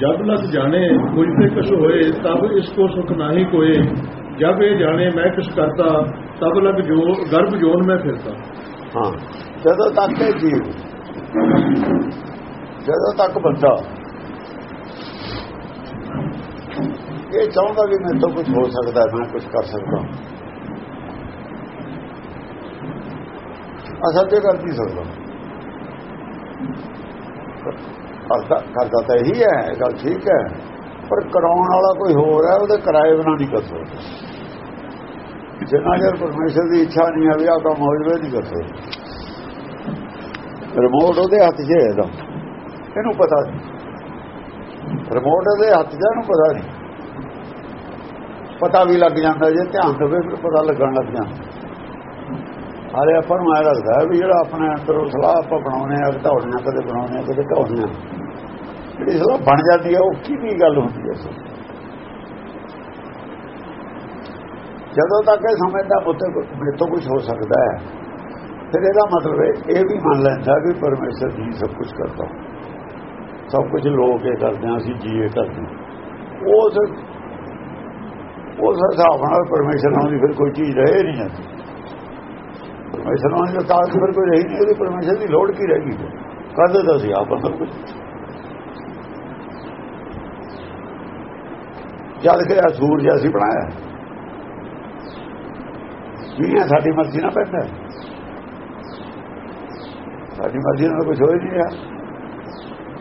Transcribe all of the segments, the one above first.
ਜਦ ਲਗ ਜਾਣੇ ਕੁਝ ਤੇ ਕਛ ਹੋਏ, ਤਬ ਇਸ ਕੋ ਸੁਖ ਨਾਹੀ ਕੋਏ। ਜਦ ਇਹ ਜਾਣੇ, ਮੈਂ ਕੁਛ ਕਰਤਾ, ਤਬ ਲਗ ਜੋ, ਗਰਭ ਜੋਨ ਮੈਂ ਫਿਰਤਾ। ਹਾਂ, ਜਦੋਂ ਤੱਕ ਇਹ ਜੀਵ, ਜਦੋਂ ਤੱਕ ਬੰਦਾ, ਇਹ ਚਾਹੁੰਦਾ ਵੀ ਮੇਰੇ ਤੋਂ ਕੁਝ ਹੋ ਸਕਦਾ, ਮੈਂ ਕੁਝ ਕਰ ਸਕਦਾ। ਅਸਲ ਤੇ ਕਰ ਨਹੀਂ ਸਕਦਾ? ਕਰਦਾ ਤਾਂ ਇਹੀ ਹੈ ਇਹ ਗੱਲ ਠੀਕ ਹੈ। ਪਰ ਕਰਾਉਣ ਵਾਲਾ ਕੋਈ ਹੋਰ ਹੈ ਉਹਦੇ ਕਿਰਾਏ ਬਿਨਾਂ ਨਹੀਂ ਕਰ ਸਕਦਾ। ਜਿੰਨਾ ਚਿਰ ਪਰਮੇਸ਼ਰ ਦੀ ਇੱਛਾ ਨਹੀਂ ਆਵੇ ਆ ਕੰਮ ਹੋ ਜਵੇ ਨਹੀਂ ਕਰ ਸਕਦਾ। ਰਿਮੋਟ ਉਹਦੇ ਹੱਥ 'ਚ ਹੈ ਇਹਦਾ ਇਹਨੂੰ ਪਤਾ ਰਿਮੋਟ ਦੇ ਹੱਥ 'ਚ ਹੈ, ਇਹਨੂੰ ਪਤਾ ਨਹੀਂ। ਪਤਾ ਵੀ ਲੱਗ ਜਾਂਦਾ ਜੇ ਧਿਆਨ ਦੇਵੇ ਫਿਰ ਪਤਾ ਲੱਗਣ ਲੱਗ ਜਾਂਦਾ। ਹਾਲੇ ਆਪਾਂ ਨੂੰ ਐ ਲੱਗਦਾ ਵੀ ਜਿਹੜਾ ਆਪਣੇ ਅੰਦਰੋਂ ਸਲਾਹ ਆਪਾਂ ਬਣਾਉਨੇ ਆ ਘਟਾਉਣੇ ਕਦੇ ਬਣਾਉਣੇ ਆ ਕਦੇ ਘਟਾਉਣੇ ਆ ਜਿਹੜੀ ਸਲਾਹ ਬਣ ਜਾਂਦੀ ਹੈ, ਉਹ ਕੀ ਗੱਲ ਹੁੰਦੀ ਹੈ ਸੋ ਜਦੋਂ ਤੱਕ ਇਹ ਸਮਝਦਾ ਮੁੱਤੇ ਮੇਰੇ ਤੋਂ ਕੁਝ ਹੋ ਸਕਦਾ ਹੈ, ਫਿਰ ਇਹਦਾ ਮਤਲਬ ਇਹ ਵੀ ਮੰਨ ਲੈਂਦਾ ਵੀ ਪਰਮੇਸ਼ਰ ਜੀ ਸਭ ਕੁਝ ਕਰਦਾ। ਸਭ ਕੁਝ ਲੋਕ ਇਹ ਕਰਦੇ ਆ ਅਸੀਂ ਜੀਏ ਕਰਦੇ ਹਾਂ। ਉਸ ਉਸ ਹਿਸਾਬ ਨਾਲ ਪਰਮੇਸ਼ਰ ਨਾਲ ਦੀ ਫਿਰ ਕੋਈ ਚੀਜ਼ ਰਹੇ ਨਹੀਂ ਜਾਂਦੀ ਪਰਮੇਸ਼ਰ ਨਾਲ ਦੀ ਤਾਕਤ ਫਿਰ ਕੋਈ ਰਹੀ ਨਹੀਂ, ਉਹਦੀ ਪਰਮੇਸ਼ਰ ਦੀ ਲੋੜ ਕੀ ਰਹੇਗੀ ਕਰਦੇ ਤਾਂ ਸੀ ਆਪ ਸਭ ਕੁਝ ਜਦ ਕਿ ਇਹ ਸੂਰਜ ਅਸੀਂ ਬਣਾਇਆ। ਇਹ ਸਾਡੀ ਮਰਜ਼ੀ ਨਾਲ ਪੈਂਦਾ। ਸਾਡੀ ਮਰਜ਼ੀ ਨਾਲ ਕੁਝ ਹੋ ਹੀ ਨਹੀਂ ਰਿਹਾ।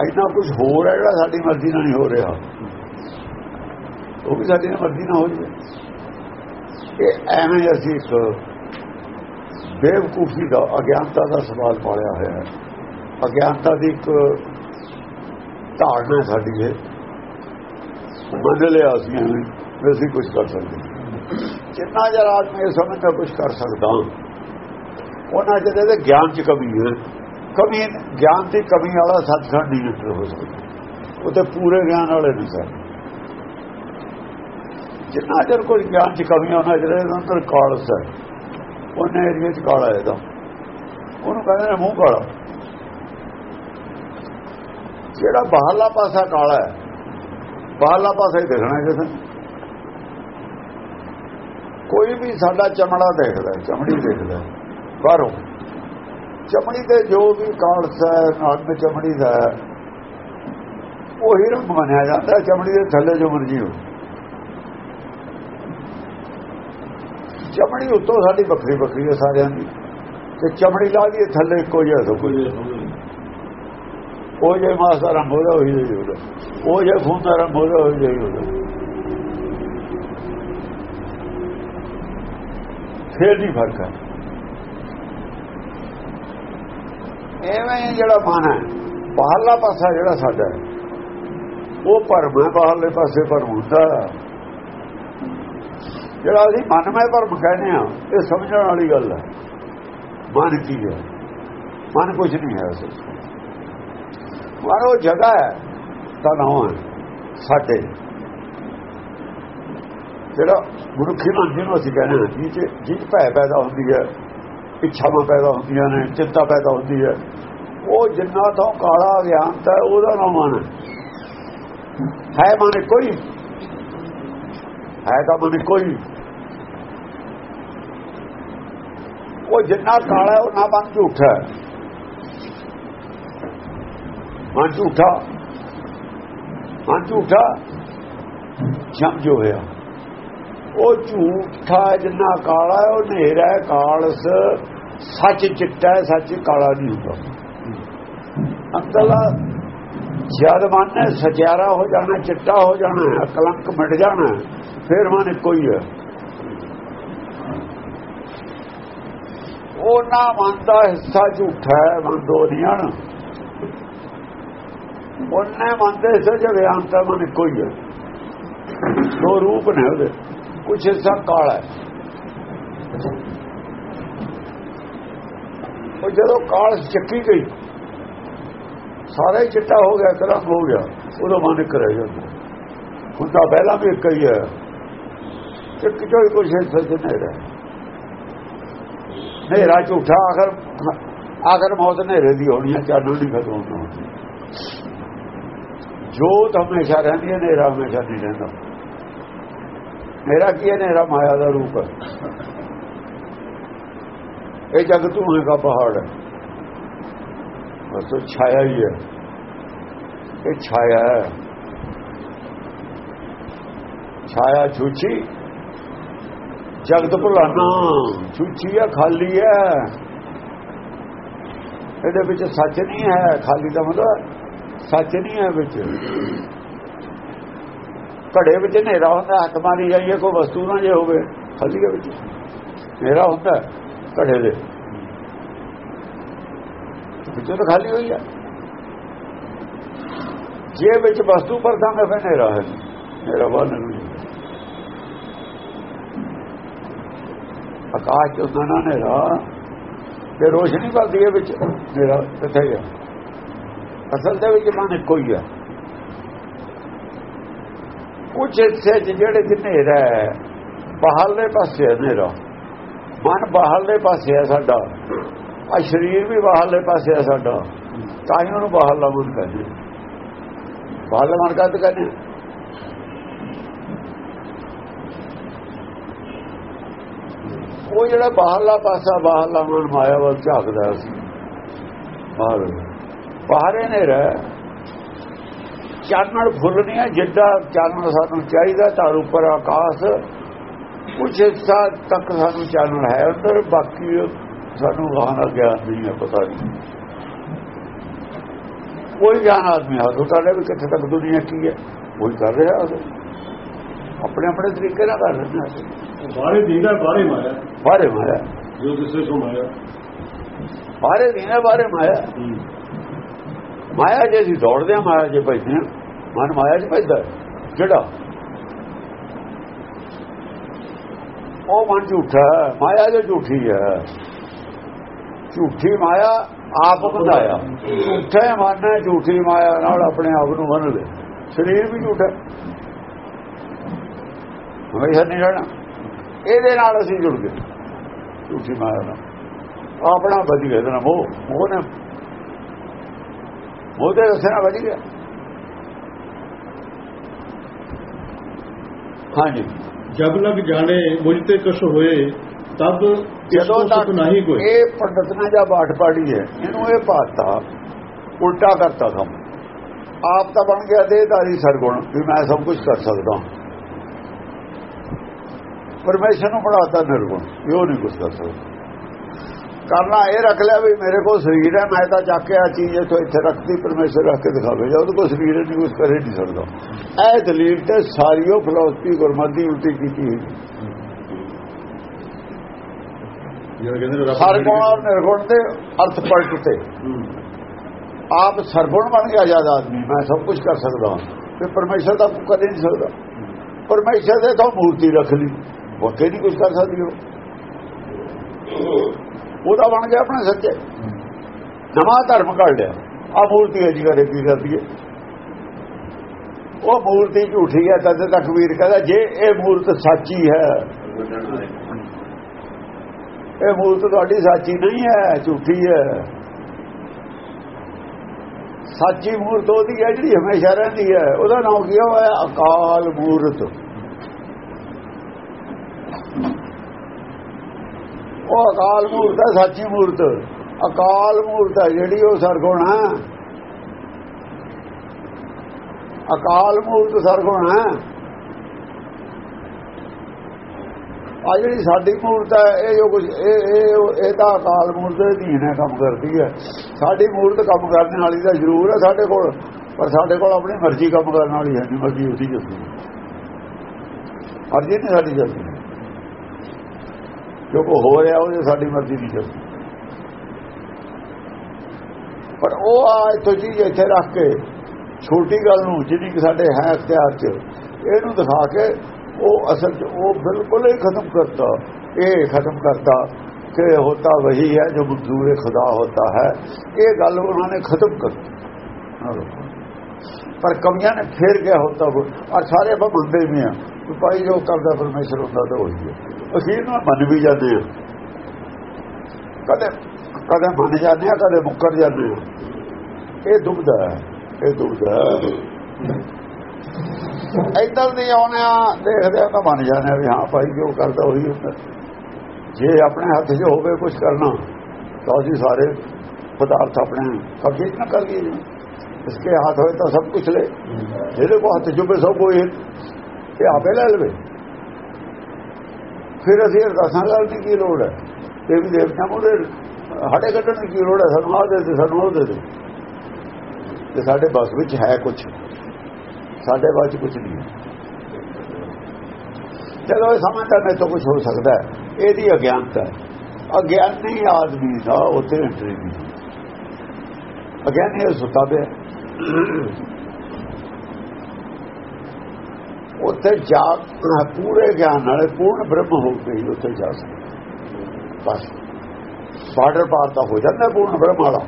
ਇੰਨਾ ਕੁਝ ਹੋਰ ਹੈ ਜਿਹੜਾ ਸਾਡੀ ਮਰਜ਼ੀ ਨਾਲ ਨਹੀਂ ਹੋ ਰਿਹਾ। ਉਹ ਵੀ ਸਾਡੀ ਮਰਜ਼ੀ ਨਾਲ ਹੋ ਜਾਵੇ। ਇਹ ਐਵੇਂ ਅਸੀਂ ਇੱਕ ਬੇਵਕੂਫੀ ਦਾ, ਅਗਿਆਨਤਾ ਦਾ ਸਵਾਲ ਪਾਲਿਆ ਹੋਇਆ ਹੈ। ਅਗਿਆਨਤਾ ਦੀ ਇੱਕ ਧਾਰਨਾ ਸਾਡੀ ਹੈ। ਮੰਨ ਲਿਆ ਸੀ ਵੀ ਅਸੀਂ ਕੁਝ ਕਰ ਸਕਦੇ। ਜਿੰਨਾ ਜਰ ਆਦਮੀ ਇਹ ਸਮਝਦਾ ਕੁਝ ਕਰ ਸਕਦਾ, ਉਹਨਾਂ ਜਿਹਦੇ ਦੇ ਗਿਆਨ 'ਚ ਕਮੀ ਹੈ। ਕਮੀ, ਗਿਆਨ ਦੀ ਕਮੀ ਵਾਲਾ ਸੱਚਖੰਡ ਨਹੀਂ ਨਿਕਲ ਹੋ ਸਕਦਾ। ਉਹ ਤੇ ਪੂਰੇ ਗਿਆਨ ਵਾਲੇ ਨਹੀਂ ਸਰ ਜਿੰਨਾ ਜਰ ਕੋਈ ਗਿਆਨ 'ਚ ਕਮੀ ਹੈ ਉਹਨਾਂ ਜਿਹੜੇ ਅੰਦਰ ਕਾਲਸ ਹੈ। ਉਹਨੇ ਏਰੀਏ 'ਚ ਕਾਲਾ ਇਹਦਾ ਉਹਨੂੰ ਕਹਿੰਦੇ ਨੇ ਮੂੰਹ ਕਾਲਾ। ਜਿਹੜਾ ਬਾਹਰਲਾ ਪਾਸਾ ਕਾਲਾ ਹੈ ਬਾਹਰਲਾ ਪਾਸਾ ਹੀ ਦਿਖਣਾ ਕਿਸੇ ਕੋਈ ਵੀ ਸਾਡਾ ਚਮੜਾ ਦੇਖਦਾ ਚਮੜੀ ਦੇਖਦਾ ਹੈ, ਬਾਹਰੋਂ। ਚਮੜੀ ਦੇ ਜੋ ਵੀ ਕਾਲਸ ਹੈ ਨਗ ਚਮੜੀ ਦਾ ਹੈ, ਉਹੀ ਰੰਗ ਮੰਨਿਆ ਜਾਂਦਾ ਚਮੜੀ ਦੇ ਥੱਲੇ ਜੋ ਮਰਜ਼ੀ ਹੋ ਚਮੜੀ ਉੱਤੋਂ ਸਾਡੀ ਵੱਖਰੀ ਵੱਖਰੀ ਹੈ ਸਾਰਿਆਂ ਦੀ। ਤੇ ਚਮੜੀ ਲਾ ਦੀ ਥੱਲੇ ਕੋਈ ਹੈ ਸਭ ਕੁਝ। ਉਹ ਜੇ ਮਾਸ ਦਾ ਰੰਗ ਹੋਦਾ ਉਹੀ ਜਿਹੀ ਉਹਦਾ। ਉਹ ਜੇ ਖੂਨ ਦਾ ਰੰਗ ਉਹਦਾ ਉਹੀ ਜਿਹੀ ਉਹਦਾ। ਫੇਰ ਨਹੀਂ ਫ਼ਰਕ ਹੈ। ਐਵੇਂ ਜਿਹੜਾ ਮਨ ਹੈ, ਬਾਹਰਲਾ ਪਾਸਾ ਜਿਹੜਾ ਸਾਡਾ ਹੈ, ਉਹ ਭਰਮ ਹੈ, ਬਾਹਰਲੇ ਪਾਸੇ ਭਰਮ ਹੁੰਦਾ। ਜਿਹੜਾ ਅਸੀਂ ਮਨਮੈ ਭਰਮ ਕਹਿੰਦੇ ਆ ਇਹ ਸਮਝਣ ਵਾਲੀ ਗੱਲ ਹੈ। ਮਨ ਕੀ ਹੈ? ਮਨ ਕੁਝ ਨਹੀਂ ਹੈ ਅਸਲ ਮਨ ਉਹ ਜਗ੍ਹਾ ਹੈ, ਤਾਂ ਨਾਮ ਹੈ ਸਾਡੇ। ਜਿਹੜਾ ਮਨੁੱਖੀ ਮਨ ਜਿਹਨੂੰ ਅਸੀਂ ਕਹਿੰਦੇ ਹਾਂ, ਜਿਹ ਜਿਹ 'ਚ ਭੈ ਪੈਦਾ ਹੁੰਦੀ ਹੈ, ਇੱਛਾਵਾਂ ਪੈਦਾ ਹੁੰਦੀਆਂ ਨੇ, ਚਿੰਤਾ ਪੈਦਾ ਹੁੰਦੀ ਹੈ, ਉਹ ਜਿੰਨਾ ਤੋਂ ਕਾਲਾ ਗਿਆਨਤ ਹੈ ਉਹਦਾ ਨਾਮ ਮਨ ਹੈ ਹੈ ਮਨ ਕੋਈ। ਹੈ ਤਾਂ ਮਨ ਕੋਈ। ਉਹ ਜਿੰਨਾ ਕਾਲਾ ਹੈ, ਉਹ ਨਾ ਮਨ ਝੂਠਾ ਹੈ ਮਨ ਝੂਠਾ। ਮਨ ਝੂਠਾ। ਜਮ ਜੋ ਹੋਇਆ। ਉਹ ਝੂਠਾ ਜਿੰਨਾ ਕਾਲਾ ਉਹ ਹਨੇਰਾ ਕਾਲਸ। ਸੱਚ ਚਿੱਟਾ ਸੱਚ ਕਾਲਾ ਨਹੀਂ ਹੁੰਦਾ। ਅੰਦਰਲਾ ਜਦ ਮਨ ਨੇ ਸਚਿਆਰਾ ਹੋ ਜਾਣਾ, ਚਿੱਟਾ ਹੋ ਜਾਣਾ ਕਲੰਕ ਮਿਟ ਜਾਣਾ, ਫਿਰ ਮਨ ਕੋਈ ਹੈ ਉਹ ਨਾ ਮਨ ਦਾ ਹਿੱਸਾ ਝੂਠਾ ਹੈ ਮਨ ਦੋ ਨਹੀਂ ਹਨ ਉਹਨੇ ਮਨ ਦੇ ਹਿੱਸੇ ਚ ਵਿਆਂਤਾ ਮਨ ਕੋਈ ਹੈ ਦੋ ਰੂਪ ਨੇ ਉਹਦੇ। ਕੁਛ ਹਿੱਸਾ ਕਾਲਾ ਹੈ। ਉਹ ਜਦੋਂ ਕਾਲ ਚੱਕੀ ਗਈ, ਸਾਰਾ ਹੀ ਚਿੱਟਾ ਹੋ ਗਿਆ ਕਲਮ ਹੋ ਗਿਆ। ਉਦੋਂ ਮਨ ਇੱਕ ਰਹਿ ਜਾਂਦਾ। ਹੁਣ ਤਾਂ ਪਹਿਲਾਂ ਵੀ ਇੱਕ ਹੀ ਹੈ। ਇੱਕ ਚੋਂ ਹੀ ਕੁਛ ਹਿੱਸਾ ਚ ਨੇੜਾ ਨੇਰਾ ਝੂਠਾ, ਆਖਰ ਆਖਰ ਮੌਤ ਨੇਰੇ ਦੀ ਹੋਣੀ ਹੈ, ਚਾਨਣ ਨਹੀਂ ਖਤਮ ਹੋਣਾ। ਜੋਤ ਹਮੇਸ਼ਾ ਰਹਿੰਦੀ ਹੈ ਨੇਰਾ ਹਮੇਸ਼ਾ ਨਹੀਂ ਰਹਿੰਦਾ। ਮੇਰਾ ਕੀ ਹੈ ਮਾਇਆ ਦਾ ਰੂਪ ਹੈ। ਇਹ ਜਗ ਧੂਏ ਦਾ ਪਹਾੜ ਹੈ। ਬਸ ਛਾਇਆ ਹੀ ਹੈ। ਇਹ ਛਾਇਆ ਹੈ। ਛਾਇਆ ਝੂਠੀ ਜਗਤ ਭੁਲਾਣਾ ਝੂਠੀ ਹੈ, ਖਾਲੀ ਹੈ। ਇਹਦੇ ਵਿੱਚ ਸੱਚ ਨਹੀਂ ਹੈ। ਖਾਲੀ ਦਾ ਮਤਲਬ ਸੱਚ ਨਹੀਂ ਹੈ ਵਿੱਚ। ਘੜੇ ਵਿੱਚ ਹਨੇਰਾ ਹੁੰਦਾ ਹੱਥ ਮਾਰੀ ਜਾਈਏ, ਕੋਈ ਵਸਤੂ ਨਾ ਜੇ ਹੋਵੇ ਖਾਲੀ ਦੇ ਵਿੱਚ। ਹਨੇਰਾ ਹੁੰਦਾ ਘੜੇ ਦੇ। ਵਿੱਚੋਂ ਤਾਂ ਖਾਲੀ ਹੋਈ ਹੈ ਜੇ ਵਿੱਚ ਵਸਤੂ ਪਰ ਤਾਂ ਫਿਰ ਹਨੇਰਾ ਹੈ। ਹਨੇਰਾ ਬਾਹਰ ਨਹੀਂ। ਆਕਾਸ਼ ਤੋਂ ਨਾ ਹਨੇਰਾ। ਤੇ ਰੋਸ਼ਨੀ ਭਰਦੀ ਹੈ ਵਿੱਚ ਮੇਰਾ ਕਿੱਥੇ ਗਿਆ ਅਸਲ ਦੇ ਵਿੱਚ ਮਨ ਇੱਕੋ ਹੀ ਹੈ ਕੁਝ ਹਿੱਸੇ ਜਿਹੜੇ ਹਨੇਰਾ ਹੈ, ਬਾਹਰਲੇ ਪਾਸੇ ਹਨੇਰਾ। ਮਨ ਬਾਹਰਲੇ ਪਾਸੇ ਹੈ ਸਾਡਾ। ਆ ਸਰੀਰ ਵੀ ਬਾਹਰਲੇ ਪਾਸੇ ਹੈ ਸਾਡਾ। ਤਾਂ ਹੀ ਉਹਨੂੰ ਬਾਹਰਲਾ ਮਨ ਕਹਿੰਦੇ ਬਾਹਰਲਾ ਮਨ ਕਹਿੰਦੇ ਕਹਿੰਦੇ ਉਹ ਜਿਹੜਾ ਬਾਹਰਲਾ ਪਾਸਾ, ਬਾਹਰਲਾ ਮਨ ਮਾਇਆ ਵੱਲ ਝਾਕਦਾ ਸੀ। ਬਾਹਰ ਬਾਹਰੇ ਨੇ ਰਹਿ। ਚਾਨਣ ਫੁੱਲ ਨਹੀਂ ਹੈ ਜਿੱਦਾਂ ਚਾਨਣ ਸਾਨੂੰ ਚਾਹੀਦਾ ਤਾਂ ਉੱਪਰ ਆਕਾਸ਼। ਕੁਝ ਹਿੱਸਾ ਤੱਕ ਸਾਨੂੰ ਚਾਨਣ ਹੈ ਅੰਦਰ ਬਾਕੀ ਸਾਨੂੰ ਵਾਹਨ ਗਿਆਨ ਨਹੀਂ ਹੈ ਪਤਾ ਨਹੀਂ। ਕੋਈ ਗਿਆਨ ਆਦਮੀ ਹੱਥ ਉਤਾਰੇ ਵੀ ਕਿੱਥੇ ਤੱਕ ਦੁਨੀਆ ਕੀ ਹੈ। ਕੋਈ ਕਰ ਰਿਹਾ ਉਹ। ਆਪਣੇ ਆਪਣੇ ਤਰੀਕੇ ਨਾਲ ਕਰ ਰਿਹਾ ਬਾਹਰੇ ਦੀਦਾ ਬਾਹਰੇ ਮਾਇਆ ਬਾਹਰੇ ਮਾਇਆ ਜੋ ਕਿਸੇ ਕੋ ਮਾਇਆ ਬਾਹਰੇ ਦੀਨਾ ਬਾਹਰੇ ਮਾਇਆ ਮਾਇਆ ਜੇ ਅਸੀਂ ਦੌੜਦੇ ਆ ਮਾਇਆ ਜੇ ਭਜਦੇ ਆ ਮਨ ਮਾਇਆ 'ਚ ਭਜਦਾ ਜਿਹੜਾ ਉਹ ਮਨ ਝੂਠਾ ਮਾਇਆ ਜੋ ਝੂਠੀ ਹੈ। ਝੂਠੀ ਮਾਇਆ ਆਪ ਬਣਾਇਆ ਝੂਠੇ ਮਨ ਹੈ ਝੂਠੀ ਮਾਇਆ ਨਾਲ ਆਪਣੇ ਆਪ ਨੂੰ ਮੰਨ ਲੈ ਸਰੀਰ ਵੀ ਝੂਠਾ ਹਮੇਸ਼ਾ ਨਹੀਂ ਰਹਿਣਾ। ਇਹਦੇ ਨਾਲ ਅਸੀਂ ਜੁੜ ਗਏ। ਝੂਠੀ ਮਾਇਆ ਨਾਲ। ਆਪਣਾ ਵਧੀ ਗਿਆ ਨਾ ਮੋਹ ਮੋਹ ਉਹਦੇ ਰਸਨਾ ਵਧੀ ਗਿਆ ਹਾਂਜੀ। ਜਬ ਲਗ ਜਾਣੇ ਮੁਝ ਤੇ ਕਛ ਹੋਏ ਤਬ ਜਦੋਂ ਜਦੋਂ ਤੱਕ ਨਹੀਂ ਕੋਈ। ਇਹ ਪੰਡਤ ਨੇ ਜਾਂ ਬਾਠ ਪਾੜੀ ਹੈ ਇਹਨੂੰ ਇਹ ਪਾਤਾ ਉਲਟਾ ਕਰਤਾ ਕੰਮ ਆਪ ਤਾਂ ਬਣ ਗਿਆ ਦੇਹਧਾਰੀ ਸਰਗੁਣ ਵੀ ਮੈਂ ਸਭ ਕੁਝ ਕਰ ਸਕਦਾ। ਪਰਮੇਸ਼ਰ ਨੂੰ ਬਣਾਤਾ ਨਿਰਗੁਣ ਇਹ ਨਹੀਂ ਕੁਝ ਕਰ ਸਕਦਾ। ਕਰਨਾ ਇਹ ਰੱਖ ਲਿਆ ਵੀ ਮੇਰੇ ਕੋਲ ਸਰੀਰ ਹੈ ਮੈਂ ਤਾਂ ਚੱਕ ਕੇ ਆ ਚੀਜ਼ ਇੱਥੋਂ ਇੱਥੇ ਰੱਖਦੀ ਪਰਮੇਸ਼ਰ ਰੱਖ ਕੇ ਦਿਖਾਵੇ। ਜਾਂ ਉਹਦੇ ਕੋਲ ਸਰੀਰ ਨਹੀਂ ਕੁਝ ਕਰੇ ਨਹੀਂ ਸਕਦਾ ਇਹ ਦਲੀਲ ਤੇ ਸਾਰੀਓ ਫਿਲਾਸਫੀ ਗੁਰਮਤਿ ਉਲਟੀ ਕੀਤੀ ਹੋਈ ਨਿਰਗੁਣ ਅਰਥ ਹੂੰ। ਆਪ ਸਰਗੁਣ ਬਣ ਗਿਆ ਆਜ਼ਾਦ ਆਦਮੀ ਮੈਂ ਸਭ ਕੁਝ ਕਰ ਸਕਦਾ ਤੇ ਪਰਮੇਸ਼ਰ ਦਾ ਕਦੇ ਨਹੀਂ ਸਕਦਾ ਪਰਮੇਸ਼ਰ ਦੇ ਤਾਂ ਮੂਰਤੀ ਰੱਖ ਲਈ। ਵਾਕਈ ਨਹੀਂ ਕੁਝ ਕਰ ਸਕਦੀ ਉਹ। ਉਹਦਾ ਬਣ ਗਿਆ ਆਪਣੇ ਸੱਚੇ। ਨਵਾਂ ਧਰਮ ਕੱਢ ਲਿਆ। ਆ ਮੂਰਤੀ ਹੈ ਜੀ ਕਰੇ ਕੀ ਕਰਦੀ ਹੈ? ਉਹ ਮੂਰਤੀ ਝੂਠੀ ਹੈ, ਤਦ ਤੱਕ ਵੀਰ ਕਹਿੰਦਾ, ਜੇ ਇਹ ਮੂਰਤ ਸੱਚੀ ਹੈ, ਇਹ ਮੂਰਤ ਤੁਹਾਡੀ ਸੱਚੀ ਨਹੀਂ ਹੈ, ਝੂਠੀ ਹੈ। ਸੱਚੀ ਮੂਰਤ ਉਹਦੀ ਹੈ ਜਿਹੜੀ ਹਮੇਸ਼ਾ ਰਹਿੰਦੀ ਹੈ। ਉਹਦਾ ਨਾਮ ਕੀ ਹੋਇਆ ਅਕਾਲ ਮੂਰਤ। ਉਹ ਅਕਾਲ ਮੂਰਤ ਹੈ, ਸੱਚੀ ਮੂਰਤ। ਅਕਾਲ ਮੂਰਤ ਹੈ, ਜਿਹੜੀ ਉਹ ਸਰਗੁਣ ਹੈ। ਅਕਾਲ ਮੂਰਤ ਸਰਗੁਣ ਹੈ। ਆ ਜਿਹੜੀ ਸਾਡੀ ਮੂਰਤ ਹੈ, ਇਹ ਜੋ ਕੁਝ ਇਹ ਇਹ ਇਹ ਤਾਂ ਅਕਾਲ ਮੂਰਤ ਦੇ ਅਧੀਨ ਹੈ, ਕੰਮ ਕਰਦੀ ਹੈ। ਸਾਡੀ ਮੂਰਤ ਕੰਮ ਕਰਨ ਵਾਲੀ ਤਾਂ ਜ਼ਰੂਰ ਹੈ ਸਾਡੇ ਕੋਲ, ਪਰ ਸਾਡੇ ਕੋਲ ਆਪਣੀ ਮਰਜ਼ੀ ਕੰਮ ਕਰਨ ਵਾਲੀ ਹੈ ਨਹੀਂ ਮਰਜ਼ੀ ਉਹਦੀ ਚੱਲਦੀ ਮਰਜ਼ੀ ਨਹੀਂ ਸਾਡੀ ਚੱਲਦੀ ਜੋ ਕੋ ਹੋ ਰਿਹਾ ਉਹ ਸਾਡੀ ਮਰਜ਼ੀ ਨਹੀਂ ਚੱਲਦੀ ਪਰ ਉਹ ਆ ਇੱਥੋਂ ਚੀਜ਼ ਇੱਥੇ ਰੱਖ ਕੇ, ਛੋਟੀ ਗੱਲ ਨੂੰ ਜਿਹੜੀ ਕਿ ਸਾਡੇ ਹੈ ਅਖਤਿਆਰ 'ਚ, ਇਹਨੂੰ ਦਿਖਾ ਕੇ ਉਹ ਅਸਲ 'ਚ, ਉਹ ਬਿਲਕੁਲ ਹੀ ਖਤਮ ਕਰਤਾ। ਇਹ ਖਤਮ ਕਰਤਾ ਕਿ ਹੋਤਾ ਵਹੀ ਹੈ, ਜੋ ਮਜ਼ਦੂਰ ਖੁਦਾ ਹੋਤਾ ਹੈ। ਇਹ ਗੱਲ ਉਹਨਾਂ ਨੇ ਖਤਮ ਕਰਤੀ। ਪਰ ਕਮੀਆਂ ਨੇ ਫੇਰ ਕਿਹਾ ਹੋਤਾ ਔਰ ਸਾਰੇ ਆਪਾਂ ਮੰਨਦੇ ਵੀ ਆ ਭਾਈ ਜੋ ਕਰਦਾ ਪਰਮੇਸ਼ਰ ਹੁੰਦਾ ਤਾਂ ਉਹੀ ਹੈ। ਅਖੀਰ ਨੂੰ ਮੰਨ ਵੀ ਜਾਂਦੇ ਆ। ਕਦੇ ਕਦੇ ਮੰਨ ਜਾਂਦੇ ਆ, ਕਦੇ ਮੁੱਕਰ ਜਾਂਦੇ ਆ। ਇਹ ਦੁਬਦਾ ਇਹ ਦੁਬਦਾ ਹੈ। ਇੱਧਰ ਦੀ ਦੇਖਦੇ ਆ ਤਾਂ ਮੰਨ ਜਾਂਦੇ ਵੀ ਹਾਂ ਭਾਈ ਜੋ ਕਰਦਾ ਉਹੀ ਹੁੰਦਾ। ਜੇ ਆਪਣੇ ਹੱਥ 'ਚ ਹੋਵੇ ਕੁਝ ਕਰਨਾ, ਤਾਂ ਅਸੀਂ ਸਾਰੇ ਪਦਾਰਥ ਆਪਣੇ ਕਬਜ਼ੇ 'ਚ ਨਾ ਕਰ ਲਈਏ। ਇਸਕੇ ਹੱਥ ਹੋਏ ਤਾਂ ਸਭ ਕੁਝ ਲੈ। ਜਿਹਦੇ ਕੋ ਹੱਥ ਜੁਬੇ ਸਭ ਕੋਈ ਇਹ ਆਪੇ ਲੈ ਲਵੇ। ਫਿਰ ਅਸੀਂ ਅਰਦਾਸਾਂ ਕਰਨ ਦੀ ਕੀ ਲੋੜ ਹੈ? ਇਹ ਵੀ ਦੇਵਤਾ ਮੋੜੇ ਹਟੇ ਕੱਢਣ ਦੀ ਕੀ ਲੋੜ ਹੈ? ਸਾਨੂੰ ਆਹ ਦੇ ਦੇ, ਸਾਨੂੰ ਉਹ ਦੇ ਦੇ। ਤੇ ਸਾਡੇ ਬਸ ਵਿੱਚ ਹੈ ਕੁਝ ਸਾਡੇ ਬਾਅਦ ਕੁਝ ਨਹੀਂ ਚਲੋ, ਇਹ ਸਮਝਦਾ ਮੈਂ ਤਾਂ ਕੁਝ ਹੋ ਸਕਦਾ ਇਹਦੀ ਅਗਿਆਨਤਾ ਹੈ। ਅਗਿਆਨੀ ਆਦਮੀ ਦਾ ਉੱਥੇ ਐਂਟਰੀ ਨਹੀਂ ਅਗਿਆਨੀ ਸੁੱਤਾ ਪਿਆ। ਉੱਥੇ ਜਾ ਪੂਰੇ ਗਿਆਨ ਨਾਲ ਪੂਰਨ ਬ੍ਰਹਮ ਹੋ ਕੇ ਉੱਥੇ ਜਾ ਸਕਦਾ। ਬਸ। ਬਾਰਡਰ ਪਾਰ ਤਾਂ ਹੋ ਜਾਂਦਾ ਪੂਰਨ ਬ੍ਰਹਮ ਵਾਲਾ।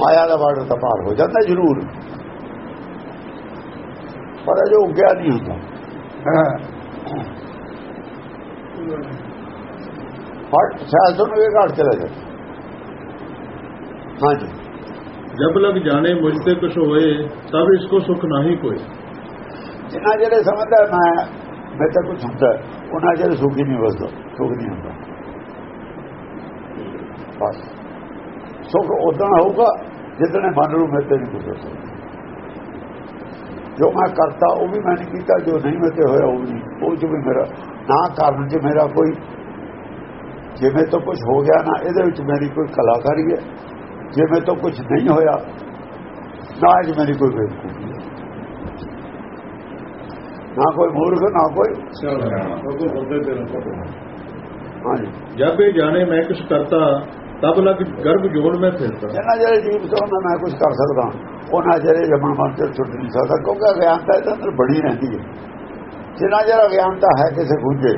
ਮਾਇਆ ਦਾ ਬਾਰਡਰ ਤਾਂ ਪਾਰ ਹੋ ਜਾਂਦਾ ਜ਼ਰੂਰ। ਪਰ ਜੋ ਗਿਆ ਨਹੀਂ ਹੁੰਦਾ। ਹਟ ਸਾਧਨ ਨੂੰ ਇਹ ਘਾਟ ਚਲਾ ਜਾਂਦਾ। ਹਾਂਜੀ। ਜਬ ਲਗ ਜਾਣੇ ਮੁਝ ਤੇ ਕੁਛ ਹੋਏ ਤਬ ਇਸ ਕੋ ਸੁਖ ਨਹੀਂ ਕੋਈ। ਜਿੰਨਾ ਜਿਹੜੇ ਸਮਝਦਾ ਮੈਂ ਮੈਂ ਤਾਂ ਕੁਝ ਹੁੰਦਾ ਉਹਨਾਂ ਜਿਹੜੇ ਸੁਖੀ ਨਹੀਂ ਵਸਦਾ, ਸੁਖ ਨਹੀਂ ਹੁੰਦਾ। ਬਸ। ਸੁਖ ਉਦੋਂ ਹੋਊਗਾ ਜਿੱਦਣ ਮਨ ਨੂੰ ਮੈਂ ਤੇ ਨਹੀਂ ਕੁਝ ਸਕਦਾ। ਜੋ ਮੈਂ ਕਰਤਾ, ਉਹ ਵੀ ਮੈਂ ਨਹੀਂ ਕੀਤਾ, ਜੋ ਨਹੀਂ ਮੈਂ ਤੇ ਹੋਇਆ, ਉਹ ਵੀ ਉਹ ਚ ਵੀ ਮੇਰਾ ਨਾ ਕਰਨ ਚ ਮੇਰਾ ਕੋਈ ਜਿਵੇਂ ਤੋਂ ਕੁਝ ਹੋ ਗਿਆ ਨਾ, ਇਹਦੇ ਵਿੱਚ ਮੇਰੀ ਕੋਈ ਕਲਾਕਾਰੀ ਹੈ। ਜਿਵੇਂ ਤੋਂ ਕੁਝ ਨਹੀਂ ਹੋਇਆ, ਨਾ ਅੱਜ ਮੇਰੀ ਕੋਈ ਬੇਵਕੂਫੀ ਨਾ ਕੋਈ ਮੂਰਖ ਨਾ ਕੋਈ ਜਦ ਇਹ ਜਾਣੇ ਮੈਂ ਕੁਝ ਕਰਤਾ ਤਬ ਲਗ ਗਰਭ ਜੋੜ ਮੈਂ ਫਿਰਦਾ। ਇਹਨਾਂ ਜਿਹੜੇ ਜੀਵ ਤੋਂ ਮੈਂ ਕੁਝ ਕਰ ਸਕਦਾ ਉਹਨਾਂ ਜਿਹੜੇ ਜਮਨ ਮਨ ਤੇ ਛੁੱਟ ਨਹੀਂ ਸਕਦਾ ਕਿਉਂਕਿ ਅਗਿਆਨਤਾ ਇਹਦੇ ਅੰਦਰ ਬੜੀ ਰਹਿੰਦੀ ਹੈ। ਜਿੰਨਾ ਜਿਹੜਾ ਅਗਿਆਨਤਾ ਹੈ ਕਿਸੇ ਗੁੱਜੇ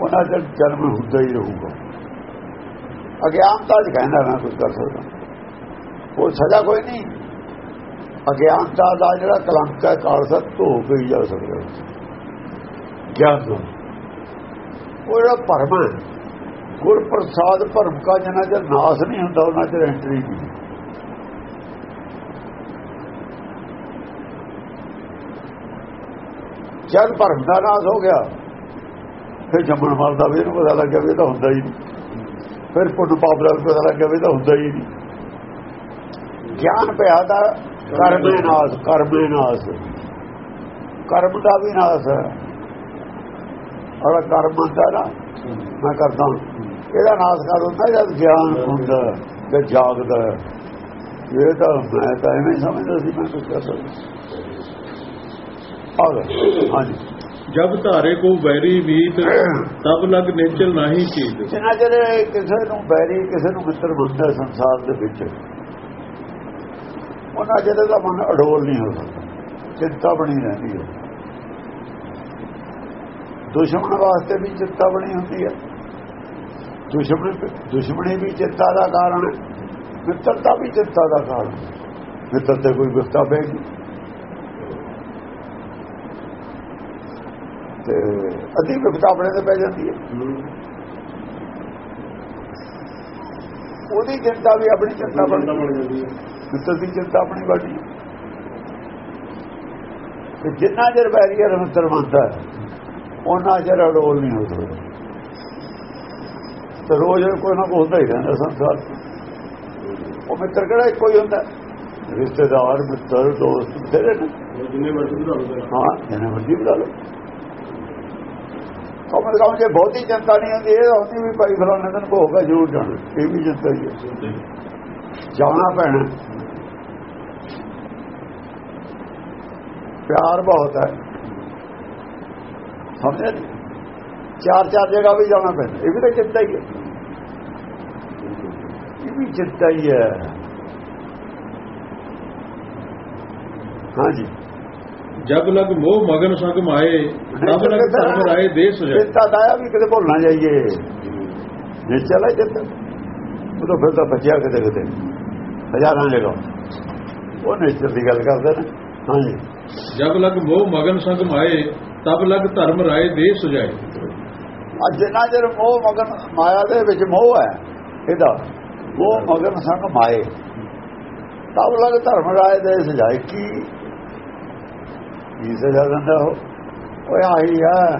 ਉਹਨਾਂ ਦਾ ਜਨਮ ਹੁੰਦਾ ਹੀ ਰਹੂਗਾ। ਅਗਿਆਨਤਾ ਚ ਕਹਿੰਦਾ ਨਾ ਕੁਝ ਕਰ ਸਕਦਾ। ਉਹ ਸਜ਼ਾ ਕੋਈ ਨਹੀਂ। ਅਗਿਆਨਤਾ ਦਾ ਜਿਹੜਾ ਕਲੰਕ ਹੈ ਕਾਲਸਾ ਧੋ ਕੇ ਹੀ ਜਾ ਸਕਦਾ ਗਿਆਨ ਤੋਂ ਉਹ ਜਿਹੜਾ ਭਰਮ ਹੈ ਗੁਰ ਪ੍ਰਸਾਦ ਭਰਮ ਕਾ ਜਨਾ ਜਰ ਨਾਸ ਨਹੀਂ ਹੁੰਦਾ ਉਹਨਾਂ ਚ ਐਂਟਰੀ ਨਹੀਂ ਜਦ ਭਰਮ ਦਾ ਨਾਸ ਹੋ ਗਿਆ ਫਿਰ ਜੰਮਣ ਮਰਦਾ ਵੀ ਇਹਨੂੰ ਪਤਾ ਲੱਗਿਆ ਵੀ ਇਹ ਤਾਂ ਹੁੰਦਾ ਹੀ ਨਹੀਂ। ਫਿਰ ਪੁੱਤ ਪਾਪ ਦਾ ਵੀ ਪਤਾ ਲੱਗਿਆ ਵੀ ਇਹ ਤਾਂ ਹੁੰਦਾ ਹੀ ਨਹੀਂ। ਗਿਆਨ ਪਿਆ ਦਾ ਕਰਮੇ ਨਾਸ ਕਰਮੇ ਨਾਸ। ਕਰਮ ਦਾ ਵੀ ਨਾਸ ਹੈ। ਔਰ ਕਰਮ ਦਾ ਨਾ ਮੈਂ ਕਰਦਾ ਇਹਦਾ ਨਾਸ ਕਰ ਹੁੰਦਾ ਜਦ ਗਿਆਨ ਹੁੰਦਾ ਤੇ ਜਾਗਦਾ ਇਹ ਤਾਂ ਮੈਂ ਤਾਂ ਐਵੇਂ ਸਮਝਦਾ ਸੀ ਮੈਂ ਕੁਝ ਕਰ ਸਕਦਾ ਹਾਂ ਹਾਂਜੀ। ਜਦ ਧਾਰੇ ਕੋ ਵੈਰੀ ਵੀਤ ਤਬ ਲਗ ਨੇਚਲ ਨਹੀਂ ਚੀਤ। ਜਿਨਾ ਜਿਹੜੇ ਕਿਸੇ ਨੂੰ ਵੈਰੀ ਕਿਸੇ ਨੂੰ ਮਿੱਤਰ ਬੁੱਧਾ ਸੰਸਾਰ ਦੇ ਵਿੱਚ ਉਹਨਾਂ ਜਿਹੜੇ ਦਾ ਮਨ ਅਡੋਲ ਨਹੀਂ ਹੋ ਸਕਦਾ ਚਿੰਤਾ ਬਣੀ ਰਹਿੰਦੀ ਹੈ। ਦੁਸ਼ਮਣ ਵਾਸਤੇ ਵੀ ਚਿੰਤਾ ਬਣੀ ਹੁੰਦੀ ਹੈ। ਦੁਸ਼ਮਣ, ਦੁਸ਼ਮਣੀ ਵੀ ਚਿੰਤਾ ਦਾ ਕਾਰਨ ਹੈ, ਮਿੱਤਰਤਾ ਵੀ ਚਿੰਤਾ ਦਾ ਕਾਰਨ ਮਿੱਤਰ ਤੇ ਕੋਈ ਵਿਫਤਾ ਪੈਗੀ ਤੇ ਅਧੀ ਵਿਫਤਾ ਆਪਣੇ ਤੇ ਪੈ ਜਾਂਦੀ ਹੈ। ਉਹਦੀ ਚਿੰਤਾ ਵੀ ਆਪਣੀ ਚਿੰਤਾ ਬਣ ਜਾਂਦੀ ਹੈ। ਦਿੱਤਾ ਸੀ ਚਿੰਤਾ ਆਪਣੀ ਬਾਡੀ ਤੇ ਜਿੰਨਾ ਜਰ ਬੈਰੀਅਰ ਅੰਦਰ ਹੁੰਦਾ ਉਹਨਾਂ ਜਰ ਅਡੋਲ ਨਹੀਂ ਹੋ ਸਕਦਾ। ਤੇ ਰੋਜ਼ ਕੋਈ ਨਾ ਕੋਈ ਹੁੰਦਾ ਹੀ ਰਹਿੰਦਾ ਸੰਸਾਰ ਉਹ ਮਿੱਤਰ ਕਿਹੜਾ ਇੱਕੋ ਹੀ ਹੁੰਦਾ? ਰਿਸ਼ਤੇਦਾਰ ਮਿੱਤਰ ਦੋਸਤ ਤੇਰੇ ਨੇ। ਜਿੰਨੇ ਮਰਜ਼ੀ ਬੁਲਾ ਹਾਂ ਜਿੰਨੇ ਮਰਜ਼ੀ ਬੁਲਾ ਲਓ। ਕਮਲ ਕਹੋ ਜੇ ਬਹੁਤੀ ਚਿੰਤਾ ਨਹੀਂ ਹੁੰਦੀ ਇਹ ਹੁੰਦੀ ਵੀ ਭਾਈ ਫਲਾਣੇ ਦਿਨ ਭੋਗਾ ਜ਼ਰੂਰ ਜਾਣਾ। ਇਹ ਵੀ ਚਿੰਤਾ ਹੀ ਹੈ ਜਾਣਾ ਪੈਣਾ। प्यार बहुत है। समझे? चार चार जगह भी जाना पड़ता ये भी तो चिंता ही है। ये भी चिंता ही है। हाँ जी। जब लग मोह मगन संग माए तब तो लग धर्म राय देश चिंता दाया भी कदे भुलना चाहिए जे चला चिंता। वो तो फिर तो बचिया कितने कितने हजारा जगह वो नेचर की गल करते ना। हाँ जी। ਜਬ ਲਗ ਮੋਹ ਮਗਨ ਸੰਗ ਮਾਏ, ਤਬ ਲਗ ਧਰਮ ਰਾਏ ਦੇ ਸੁਜਾਏ। ਅੱਜ ਜਿੰਨਾ ਜਰ ਮੋਹ ਮਗਨ ਮਾਇਆ ਦੇ ਵਿੱਚ ਮੋਹ ਹੈ, ਇਹਦਾ ਉਹ ਮਗਨ ਸੰਗ ਮਾਏ, ਤਬ ਲਗ ਧਰਮ ਰਾਏ ਦੇ ਸੁਜਾਏ। ਕੀ? ਜੀ ਸਜਾ ਦਿੰਦਾ ਉਹ? ਓਏ ਆਈ ਆ,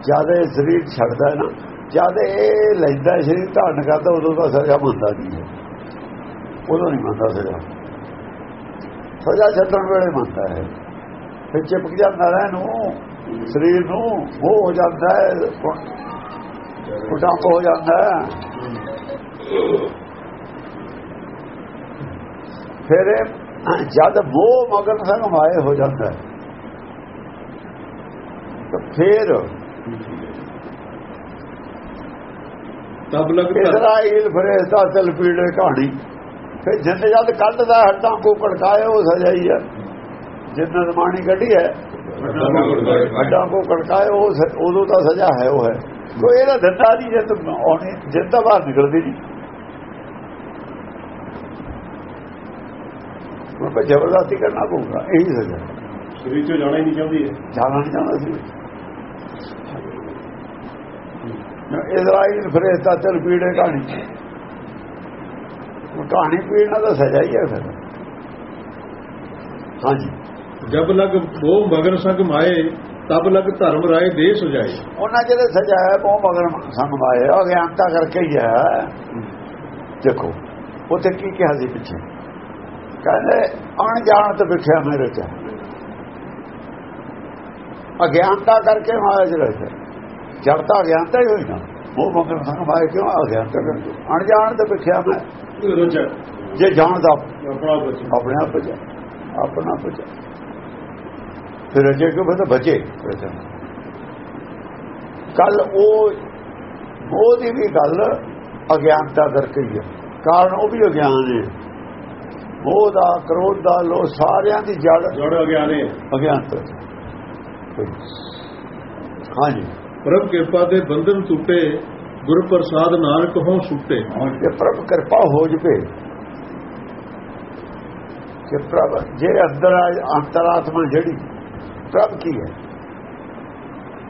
ਜ਼ਿਆਦਾ ਸਰੀਰ ਛੱਡਦਾ ਨਾ, ਜ਼ਿਆਦਾ ਇਹ ਲੈਂਦਾ ਸਰੀਰ ਧਾਰਨ ਕਰਦਾ, ਉਦੋਂ ਤਾਂ ਸਜ਼ਾ ਮੰਨਦਾ ਨਹੀਂ ਉਦੋਂ ਨਹੀਂ ਮੰਨਦਾ ਸਜ਼ਾ। ਸਜ਼ਾ ਛੱਡਣ ਵੇਲੇ ਮੰਨਦਾ ਹੈ। ਫਿਰ ਚਿਪਕ ਜਾਂਦਾ ਰਹਿ ਨੂੰ ਸਰੀਰ ਨੂੰ ਉਹ ਹੋ ਜਾਂਦਾ ਹੈ ਕੁਟਾਂ ਹੋ ਜਾਂਦਾ ਹੈ। ਫਿਰ ਜਦ ਉਹ ਮਗਨ ਸੰਗ ਮਾਏ ਹੋ ਜਾਂਦਾ ਹੈ। ਤਾਂ ਫਿਰ ਤਬ ਲੱਗਦਾ ਇਸਰਾਈਲ ਫਰੇਸਤਾ ਚਲ ਪੀੜੇ ਕਹਾਣੀ। ਫਿਰ ਜਿੰਦ ਜਦ ਕੱਢਦਾ ਹੱਡਾਂ ਕੋ ਕੜਕਾਏ ਉਹ ਸਜ਼ਾ ਹੀ। ਜਿੰਦ ਮਾਣੀ ਕੱਢੀ ਹੈ। ਹੱਡਾਂ ਕੋ ਕੜਕਾਏ ਉਹ ਉਦੋਂ ਤਾਂ ਸਜ਼ਾ ਹੈ ਉਹ ਹੈ। ਕੋਈ ਇਹਦਾ ਦਿੱਤਾ ਨਹੀਂ ਜਿੰਦ ਆਉਣੀ ਜਿੰਦ ਤਾਂ ਬਾਹਰ ਨਿਕਲਦੀ ਨਹੀਂ। ਉਹ ਕੋ ਜ਼ਬਰਦਸਤੀ ਕਰਨਾ ਪਊਗਾ ਇਹੀ ਸਜ਼ਾ ਸਰੀਰ ਚੋਂ ਜਾਣਾ ਹੀ ਨਹੀਂ ਚਾਹੁੰਦੀ ਹੈ ਜਾਣਾ ਨਹੀਂ ਚਾਹੁੰਦਾ ਸੀ। ਇਜ਼ਰਾਈਲ ਫਰੇਸਤਾ ਚਲ ਪੀੜੇ ਕਹਾਣੀ ਉਹ ਕਹਾਣੀ ਪੀੜਨਾ ਤਾਂ ਸਜ਼ਾ ਹੀ ਹੈ ਫਿਰ। ਹਾਂਜੀ। ਜਬ ਲਗ ਉਹ ਮਗਨ ਸੰਗ ਮਾਏ ਤਬ ਲਗ ਧਰਮ ਰਾਏ ਦੇ ਸੁਜਾਏ ਉਹਨਾਂ ਜਿਹੜੇ ਸਜ਼ਾ ਹੈ ਉਹ ਮਗਰ ਸੰਗਵਾਏ ਅਗਿਆਨਤਾ ਕਰਕੇ ਹੀ ਹੈ। ਦੇਖੋ ਉੱਥੇ ਕੀ ਕਿਹਾ ਸੀ ਪਿੱਛੇ? ਕਹਿੰਦੇ ਅਣਜਾਣ ਤੇ ਵਿਖਿਆ ਮੇਰੇ ਚ। ਅਗਿਆਨਤਾ ਕਰਕੇ ਮਾਇਆ ਚ ਰਹੇ ਜਦ ਤਾਂ ਅਗਿਆਨਤਾ ਹੀ ਹੋਈ ਨਾ ਉਹ ਮਗਰ ਸੰਗਵਾਏ ਕਿਉਂ? ਅਗਿਆਨਤਾ ਕਰਕੇ। ਅਣਜਾਣ ਤੇ ਵਿਖਿਆ ਮੈਂ। ਜੇ ਜਾਣਦਾ ਆਪਣੇ ਆਪ ਬਚਾ ਆਪਣਾ ਬਚਾ ਫਿਰ ਅਜੇ ਕੋ ਬਤਾ ਬਚੇ ਕੱਲ ਉਹ ਉਹਦੀ ਵੀ ਗੱਲ ਅਗਿਆਨਤਾ ਕਰਕੇ ਹੀ ਹੈ। ਕਾਰਨ ਉਹ ਵੀ ਅਗਿਆਨ ਹੈ। ਉਹ ਦਾ ਕ੍ਰੋਧ ਦਾ ਲੋ ਸਾਰਿਆਂ ਦੀ ਜੜ ਜੜ ਅਗਿਆਨੇ ਅਗਿਆਨਤਾ ਹਾਂਜੀ। ਪ੍ਰਭ ਕਿਰਪਾ ਦੇ ਬੰਧਨ ਟੁੱਟੇ ਗੁਰ ਪ੍ਰਸਾਦ ਨਾਨਕ ਹੋਂ ਸੁੱਟੇ। ਜੇ ਪ੍ਰਭ ਕਿਰਪਾ ਹੋ ਜਵੇ ਕਿ ਪ੍ਰਭ ਜੇ ਅੰਦਰ ਅੰਤਰਾਤਮਾ ਜਿਹੜੀ ਪ੍ਰਭ ਕੀ ਹੈ?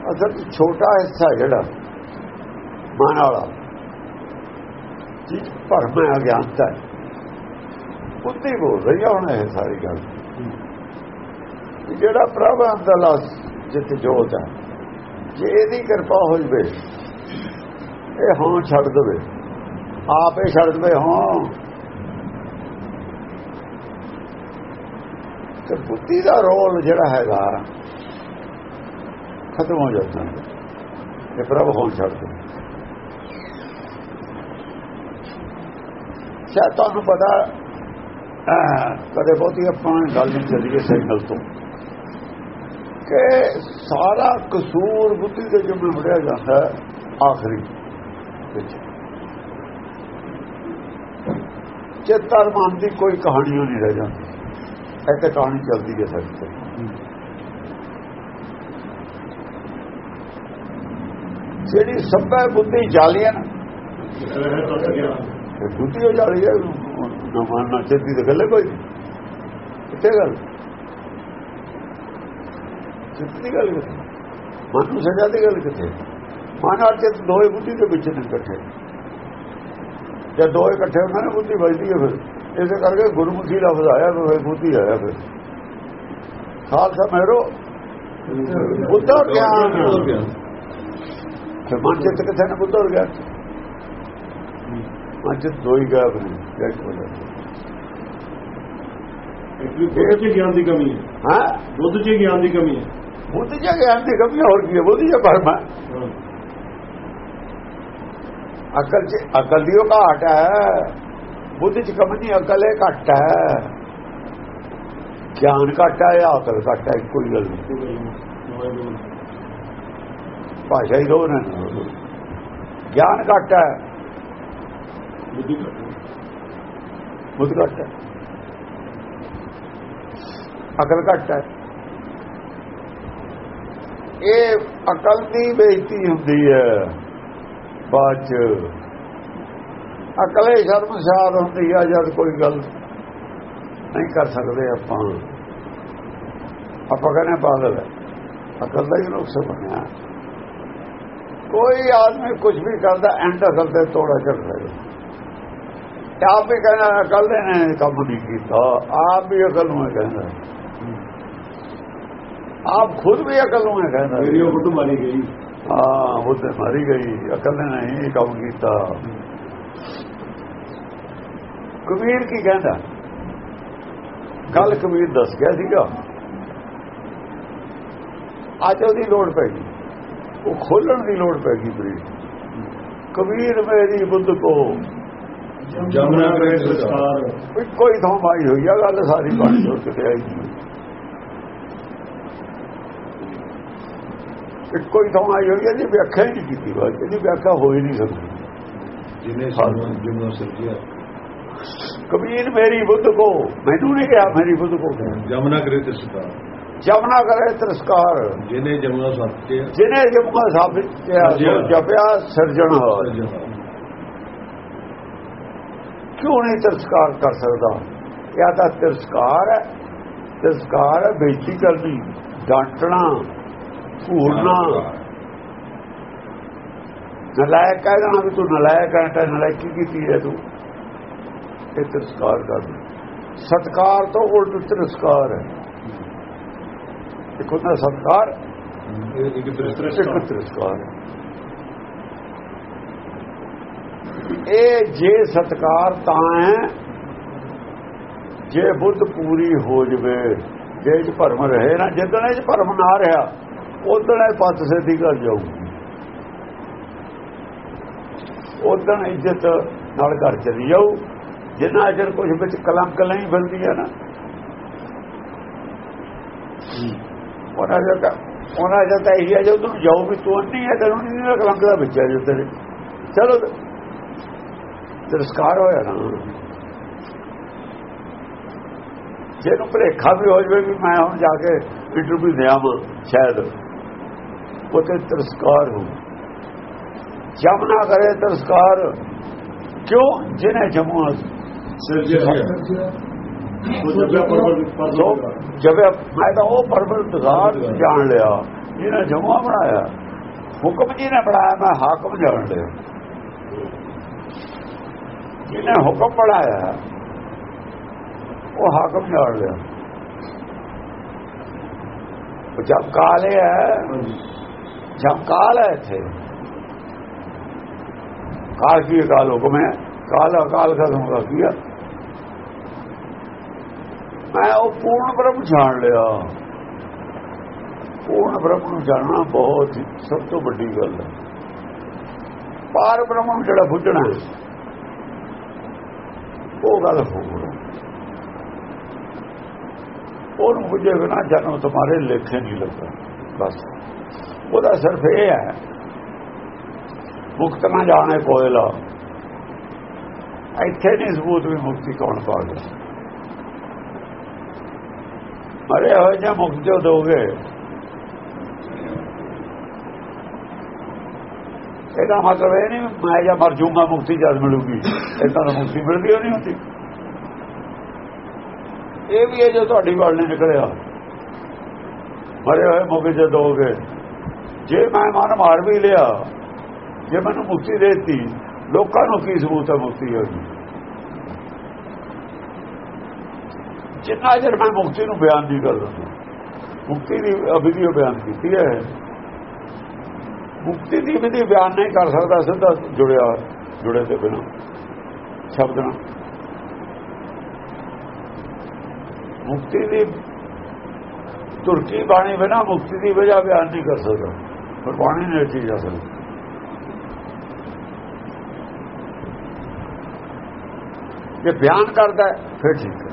ਅਸਲ ਚ ਛੋਟਾ ਹਿੱਸਾ ਜਿਹੜਾ ਮਨ ਵਾਲਾ। ਜਿਸ ਭਰਮ ਹੈ, ਅਗਿਆਨਤਾ ਹੈ। ਬੁੱਧੀ ਬੋਲ ਰਹੀ ਹੈ ਹੁਣ ਇਹ ਸਾਰੀ ਗੱਲ। ਜਿਹੜਾ ਪ੍ਰਭ ਅੰਦਰਲਾ ਜਿੱਤ ਜੋਤ ਹੈ। ਜੇ ਇਹਦੀ ਕਿਰਪਾ ਹੋ ਜਵੇ, ਇਹ ਹਾਂ ਛੱਡ ਦੇਵੇ। ਆਪੇ ਛੱਡ ਦੇਵੇ, ਹਾਂ। ਤੇ ਬੁੱਧੀ ਦਾ ਰੋਲ ਜਿਹੜਾ ਹੈਗਾ ਖਤਮ ਹੋ ਜਾਂਦਾ ਹੈ। ਇਹ ਪ੍ਰਭ ਹੋਂ ਛੱਡ ਦੇ ਸ਼ਾਇਦ ਤੁਹਾਨੂੰ ਪਤਾ ਕਦੇ ਬਹੁਤੀ ਆਪਾਂ ਗੱਲ ਨਹੀਂ ਚੱਲੀਏ ਸਾਈਕਲ ਤੋਂ ਕਿ ਸਾਰਾ ਕਸੂਰ ਬੁੱਧੀ ਦੇ ਜਿੰਮੇ ਫੜਿਆ ਜਾਂਦਾ ਆਖਰੀ ਵਿੱਚ। ਚੇਤਰ ਮਨ ਦੀ ਕੋਈ ਕਹਾਣੀ ਨਹੀਂ ਰਹਿ ਜਾਂਦੀ ਇੱਥੇ ਕਹਾਣੀ ਚੱਲਦੀ ਹੈ ਸੱਚ ਤੇ। ਜਿਹੜੀ ਸਭੈ ਬੁੱਧੀ ਜਾਲੀਆਂ ਨਾ ਬੁੱਧੀ ਹੋ ਜਾਲੀ ਹੈ ਨਾ ਮੰਨਣਾ ਚੱਦੀ ਤੇ ਗੱਲੇ ਕੋਈ। ਕਿੱਥੇ ਗੱਲ? ਕਿੱਥੇ ਗੱਲ ਕਿੱਥੇ? ਮਨ ਨੂੰ ਸਜ਼ਾ ਦੀ ਗੱਲ ਕਿੱਥੇ? ਮਨ ਆ ਚਿੱਤ ਦੋਏ ਬੁੱਧੀ ਦੇ ਵਿੱਚ ਨੇ ਇਕੱਠੇ। ਜੇ ਦੋਏ ਇਕੱਠੇ ਹੁੰਦੇ ਨੇ, ਬੁੱਧੀ ਵੱਜਦੀ ਹੈ ਫਿਰ। ਇਸੇ ਕਰਕੇ ਗੁਰਮੁਖੀ ਲਫ਼ਜ਼ ਆਇਆ ਤਾਂ ਫਿਰ ਬੁੱਧੀ ਆਇਆ ਫਿਰ। ਖਾਲਸਾ ਮਹਿਰੋ ਬੁੱਧਾ ਗਿਆਨ। ਤੇ ਮਨ ਚਿੱਤ ਕਿੱਥੇ ਨੇ ਬੁੱਧ ਹੋ ਗਿਆ ਮਨ ਚਿੱਤ ਦੋਈ ਗਿਆ ਫਿਰ ਜੈ ਬੋਲੇ ਬੁੱਧ ਚ ਗਿਆਨ ਦੀ ਕਮੀ ਹੈ। ਹਾਂ? ਬੁੱਧ ਚ ਗਿਆਨ ਦੀ ਕਮੀ ਹੈ। ਬੁੱਧ ਜੀ ਗਿਆਨ ਦੀ ਕਮੀ ਹੋਰ ਕੀ ਹੈ? ਬੁੱਧ ਹੈ। ਹਾਂ। ਅਕਲ ਚ ਅਕਲ ਦੀ ਉਹ ਘਾਟ ਹੈ। ਬੁੱਧ ਚ ਕਮੀ ਨਹੀਂ ਅਕਲ ਇਹ ਘੱਟ ਹੈ। ਗਿਆਨ ਘੱਟ ਹੈ ਅਕਲ ਘੱਟ ਹੈ ਕੋਈ ਗੱਲ ਨਹੀਂ ਭਾਸ਼ਾ ਹੀ ਦੋ ਨੇ। ਗਿਆਨ ਹੈ। ਘੱਟ ਹੈ। ਬੁੱਧ ਘੱਟ ਹੈ। ਅਕਲ ਘੱਟ ਹੈ। ਇਹ ਅਕਲ ਦੀ ਬੇਇੱਜ਼ਤੀ ਹੁੰਦੀ ਹੈ। ਬਾਅਦ ਚ ਅਕਲੇ ਸ਼ਰਮਸਾਰ ਹੁੰਦੀ ਹੈ ਜਦ ਕੋਈ ਗੱਲ ਨਹੀਂ ਕਰ ਸਕਦੇ ਆਪਾਂ। ਆਪਾਂ ਕਹਿੰਦੇ ਪਾਗਲ ਹੈ ਅਕਲ ਦਾ ਹੀ ਨੁਕਸ ਬਣਿਆ। ਕੋਈ ਆਦਮੀ ਕੁਝ ਵੀ ਕਰਦਾ ਐਂਡ ਅਕਲ ਤੇ ਤੋੜਾ ਚੜਦਾ ਹੈ। ਆਪ ਵੀ ਕਹਿੰਦਾ ਅਕਲ ਦੇ ਨੇ ਕੰਮ ਨਹੀਂ ਕੀਤਾ। ਆਪ ਵੀ ਅਕਲ ਨੂੰ ਕਹਿੰਦਾ। ਆਪ ਖੁਦ ਵੀ ਅਕਲ ਨੂੰ ਕਹਿੰਦਾ। ਮੇਰੀ ਉਹ ਫੋਟੋ ਮਾਰੀ ਗਈ। ਹਾਂ ਉਹ ਤੇ ਮਾਰੀ ਗਈ। ਅਕਲ ਨੇ ਨਹੀਂ ਕੰਮ ਕੀਤਾ। ਕਬੀਰ ਕੀ ਕਹਿੰਦਾ? ਕੱਲ ਕਬੀਰ ਦੱਸ ਗਿਆ ਸੀਗਾ। ਅੱਜ ਉਹਦੀ ਲੋੜ ਪੈ ਗਈ। ਉਹ ਖੋਲਣ ਦੀ ਲੋੜ ਪੈ ਗਈ ਬਰੀ ਕਬੀਰ ਮੇਰੀ ਬੁੱਧ ਕੋ। ਜਮਨਾ ਸੰਸਕਾਰ ਇੱਕੋ ਹੀ ਥਾਂ ਮਾਈ ਹੋਈ ਆ ਗੱਲ ਸਾਰੀ ਬਣ ਜੋ ਕਿਤੇ ਆਈ। ਇੱਕੋ ਹੀ ਥਾਂ ਆਈ ਹੋਈ ਹੈ ਜੀ ਵਿਆਖਿਆ ਹੀ ਨਹੀਂ ਕੀਤੀ ਬਾਤ ਇਹਦੀ ਵਿਆਖਿਆ ਹੋ ਹੀ ਨਹੀਂ ਸਕਦੀ। ਜਿਹਨੇ ਸਾਨੂੰ ਜਮਨਾ ਸਿਰਜਿਆ। ਕਬੀਰ ਮੇਰੀ ਬੁੱਧ ਕੋ। ਮੈਨੂੰ ਨਹੀਂ ਕਿਹਾ ਮੇਰੀ ਬੁੱਧ ਕੋ ਜਮਨਾ ਕਰੇ ਸੰਸਕਾਰ ਜਮਨਾ ਕਰੇ ਤਿਰਸਕਾਰ ਜਿਹਨੇ ਜਮਨਾ ਸੱਤ ਕੇ ਜਿਹਨੇ ਜਮਨਾ ਸਾਬਿਤ ਕਿਹਾ ਸੋ ਜਪਿਆ ਸਿਰਜਣ ਕਿਉਂ ਨਹੀਂ ਤਿਰਸਕਾਰ ਕਰ ਸਕਦਾ? ਇਹ ਤਾਂ ਤਿਰਸਕਾਰ ਹੈ? ਤਿਰਸਕਾਰ ਹੈ ਬੇਇੱਜ਼ਤੀ ਕਰਨੀ ਡਾਂਟਣਾ ਘੂਰਨਾ। ਨਲਾਇਕ ਕਹਿ ਦੇਣਾ ਵੀ ਤੂੰ ਨਲਾਇਕ ਹੈ ਨਲਾਇਕੀ ਕੀਤੀ ਹੈ ਤੂੰ। ਇਹ ਤਿਰਸਕਾਰ ਕਰਨਾ ਸਤਕਾਰ ਤੋਂ ਉਲਟ ਤਿਰਸਕਾਰ ਹੈ। ਇੱਕ ਹੁੰਦਾ ਸਤਕਾਰ ਇੱਕ ਤਿਰਸਕਾਰ। ਇਹ ਜੇ ਸਤਕਾਰ ਤਾਂ ਹੈ ਜੇ ਬੁੱਧ ਪੂਰੀ ਹੋ ਜਵੇ ਜੇ ਇਹ 'ਚ ਭਰਮ ਰਹੇ ਨਾ ਜਿੱਦਣ ਇਹ 'ਚ ਭਰਮ ਨਾ ਰਿਹਾ ਉਦੋਂ ਇਹ ਪੱਤ ਸਿੱਧੀ ਕਰ ਜਾਊ ਉਦੋਂ ਇੱਜ਼ਤ ਨਾਲ ਘਰ ਚਲੀ ਜਾਊ। ਜਿੰਨਾ ਅਜਰ ਕੁਝ ਵਿੱਚ ਕਲੰਕ ਨਹੀਂ ਬੰਦੀ ਹੈ ਨਾ। ਉਹਨਾਂ ਜਦ ਉਹਨਾਂ ਜਦ ਤਾਂ ਇਹ ਹੈ, ਜਦੋਂ ਤੂੰ ਜਾਓ ਵੀ ਤੂੰ ਨਹੀਂ ਹੈ ਤੈਨੂੰ ਨਹੀਂ ਕਲੰਕ ਦਾ ਵਿੱਚ ਜੋ ਤੇਰੇ। ਚਲੋ, ਤਿਰਸਕਾਰ ਹੋਇਆ ਨਾ। ਜੇ ਨੂੰ ਵੀ ਹੋ ਜਵੇ ਵੀ ਮੈਂ ਹੁਣ ਜਾ ਕੇ ਇੰਟਰਵਿਊ ਦਿਆਵਾਂ ਸ਼ਾਇਦ ਉਹ ਤੇ ਤਿਰਸਕਾਰ ਹੋ ਜਮਨਾ ਕਰੇ ਤਿਰਸਕਾਰ। ਕਿਉਂ? ਜਿਹਨੇ ਜਮੂ ਜਦ ਮੈਂ ਤਾਂ ਉਹ ਪਰਵਰਦਗਾਰ ਜਾਣ ਲਿਆ। ਜਿਹਨੇ ਜਮਾ ਬਣਾਇਆ। ਹੁਕਮ ਜੀ ਨੇ ਬਣਾਇਆ ਮੈਂ ਹਾਕਮ ਜਾਣ ਲਿਆ। ਜਿਹਨੇ ਹੁਕਮ ਬਣਾਇਆ ਉਹ ਹਾਕਮ ਜਾਣ ਲਿਆ। ਉਹ ਜਦ ਕਾਲ ਹੈ ਜਦ ਕਾਲ ਹੈ ਇੱਥੇ। ਕਾਲ ਕੀ ਕਾਲ ਹੁਕਮ ਹੈ। ਕਾਲ ਅਕਾਲ ਕੀ ਹੈ? ਮੈਂ ਉਹ ਪੂਰਨ ਬ੍ਰਹਮ ਜਾਣ ਲਿਆ। ਪੂਰਨ ਬ੍ਰਹਮ ਨੂੰ ਜਾਣਨਾ ਬਹੁਤ ਸਭ ਤੋਂ ਵੱਡੀ ਗੱਲ ਹੈ। ਪਾਰ ਬ੍ਰਹਮ ਨੂੰ ਜਿਹੜਾ ਬੁੱਝਣਾ ਉਹ ਗੱਲ ਹੋਰ ਉਹਨੂੰ ਬੁੱਝੇ ਬਿਨਾ ਜਨਮ ਤੁਹਾਰੇ ਲੇਖੇ ਨਹੀਂ ਲੱਗਦਾ। ਬਸ। ਉਹਦਾ ਸਿਰਫ ਇਹ ਹੈ, ਮੁਕਤ ਨਾ ਜਾਣੇ ਕੋਇਲਾ। ਇੱਥੇ ਨਹੀਂ ਸਬੂਤ ਵੀ ਮੁਕਤੀ ਕੌਣ ਪਾ ਗਿਆ। ਮਰੇ ਹੋਏ ਜਾਂ ਮੁਕਤ ਜੋ ਦੋਗੇ? ਇਹਦਾ ਮਤਲਬ ਇਹ ਨਹੀਂ ਮੈਂ ਜਾਂ ਮਰ ਜੂਗਾ ਮੁਕਤੀ ਜਦ ਮਿਲੂਗੀ। ਇਦਾਂ ਤਾਂ ਮੁਕਤੀ ਮਿਲਦੀ ਹੋ ਨਹੀਂ ਹੁੰਦੀ। ਇਹ ਵੀ ਇਹ ਜੋ ਤੁਹਾਡੀ ਗੱਲ ਨੇ ਨਿਕਲਿਆ। ਮਰੇ ਹੋਏ ਮੁਕਤ ਜੋ ਦੋਗੇ। ਜੇ ਮੈਂ ਮਨ ਮਾਰ ਵੀ ਲਿਆ, ਜੇ ਮੈਨੂੰ ਮੁਕਤੀ ਦੇਤੀ, ਲੋਕਾਂ ਨੂੰ ਕੀ ਸਬੂਤ ਹੈ ਮੁਕਤੀ ਹੋਈ ਜਿੰਨਾ ਚਿਰ ਮੈਂ ਮੁਕਤੀ ਨੂੰ ਬਿਆਨ ਨਹੀਂ ਕਰ ਦਿੰਦਾ ਮੁਕਤੀ ਦੀ ਅਵਿਧੀ ਬਿਆਨ ਕੀਤੀ ਹੈ। ਮੁਕਤੀ ਦੀ ਵਿਧੀ ਬਿਆਨ ਨਹੀਂ ਕਰ ਸਕਦਾ, ਸਿੱਧਾ ਜੁੜਿਆ, ਜੁੜੇ ਤੇ ਬਿਨਾ, ਸ਼ਬਦ। ਨਾਲ ਮੁਕਤੀ ਦੀ ਤੁਰਕੀ ਬਾਣੀ ਬਿਨਾ ਮੁਕਤੀ ਦੀ ਵਜ੍ਹਾ ਬਿਆਨ ਨਹੀਂ ਕਰ ਸਕਦਾ। ਪਰ ਬਾਣੀ ਨੇ ਚੀਜ਼ ਜਾ ਸਕਦੀ ਜੇ ਬਿਆਨ ਕਰਦਾ ਫਿਰ ਠੀਕ ਹੈ।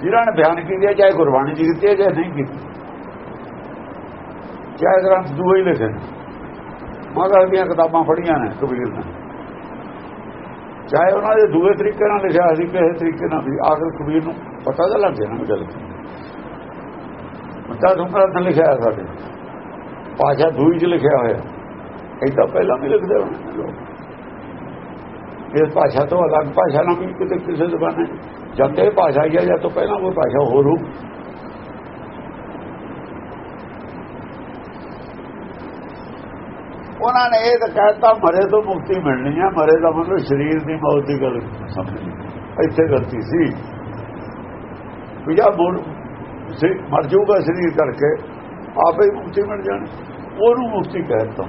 ਜਿਨ੍ਹਾਂ ਨੇ ਬਿਆਨ ਕੀਤੀ ਹੈ, ਚਾਹੇ ਗੁਰਬਾਣੀ ਦੀ ਕੀਤੀ ਹੈ, ਚਾਹੇ ਨਹੀਂ ਕੀਤੀ। ਚਾਹੇ ਗ੍ਰੰਥ ਦੂਏ ਹੀ ਲਿਖੇ ਨੇ ਮਗਰ ਦੀਆਂ ਕਿਤਾਬਾਂ ਫੜੀਆਂ ਨੇ ਕਬੀਰ ਨੇ। ਚਾਹੇ ਉਹਨਾਂ ਦੇ ਦੂਏ ਤਰੀਕੇ ਨਾਲ ਲਿਖਿਆ ਸੀ, ਕਿਸੇ ਤਰੀਕੇ ਨਾਲ ਵੀ। ਆਖਰ ਕਬੀਰ ਨੂੰ ਪਤਾ ਤਾਂ ਲੱਗ ਗਿਆ ਨਾ ਗੱਲ ਮੱਤਾ ਦੁਕਰਾ ਤਾਂ ਲਿਖਿਆ ਹੈ ਸਾਡੇ। ਭਾਸ਼ਾ ਦੂਈ ਚ ਲਿਖਿਆ ਹੋਇਆ। ਏਦਾਂ ਪਹਿਲਾਂ ਵੀ ਲਿਖਦੇ ਹੋਣੇ ਲੋਕ। ਇਸ ਭਾਸ਼ਾ ਤੋਂ ਅਲੱਗ ਭਾਸ਼ਾ ਨਾਲ ਵੀ ਕਿਤੇ ਕਿਸੇ ਜ਼ਬਾਨ ਹੈ। ਜਦ ਤੇ ਭਾਸ਼ਾ ਹੀ ਹੈ ਜਾਂ ਤੋਂ ਪਹਿਲਾਂ ਕੋਈ ਭਾਸ਼ਾ ਹੋਰ ਹੋ ਉਹਨਾਂ ਨੇ ਇਹ ਤਾਂ ਕਹਿਤਾ, ਮਰੇ ਤੋਂ ਮੁਕਤੀ ਮਿਲਣੀ ਹੈ ਮਰੇ ਦਾ ਮਤਲਬ ਸਰੀਰ ਦੀ ਮੌਤ ਦੀ ਗੱਲ ਸਮਝੀ ਇੱਥੇ ਗਲਤੀ ਸੀ। ਵੀ ਜਾਂ ਮਰ ਜਾਊਗਾ ਸਰੀਰ ਕਰਕੇ, ਆਪੇ ਮੁਕਤੀ ਮਿਲ ਜਾਣੀ। ਉਹਨੂੰ ਮੁਕਤੀ ਕਹਿੰਦਾ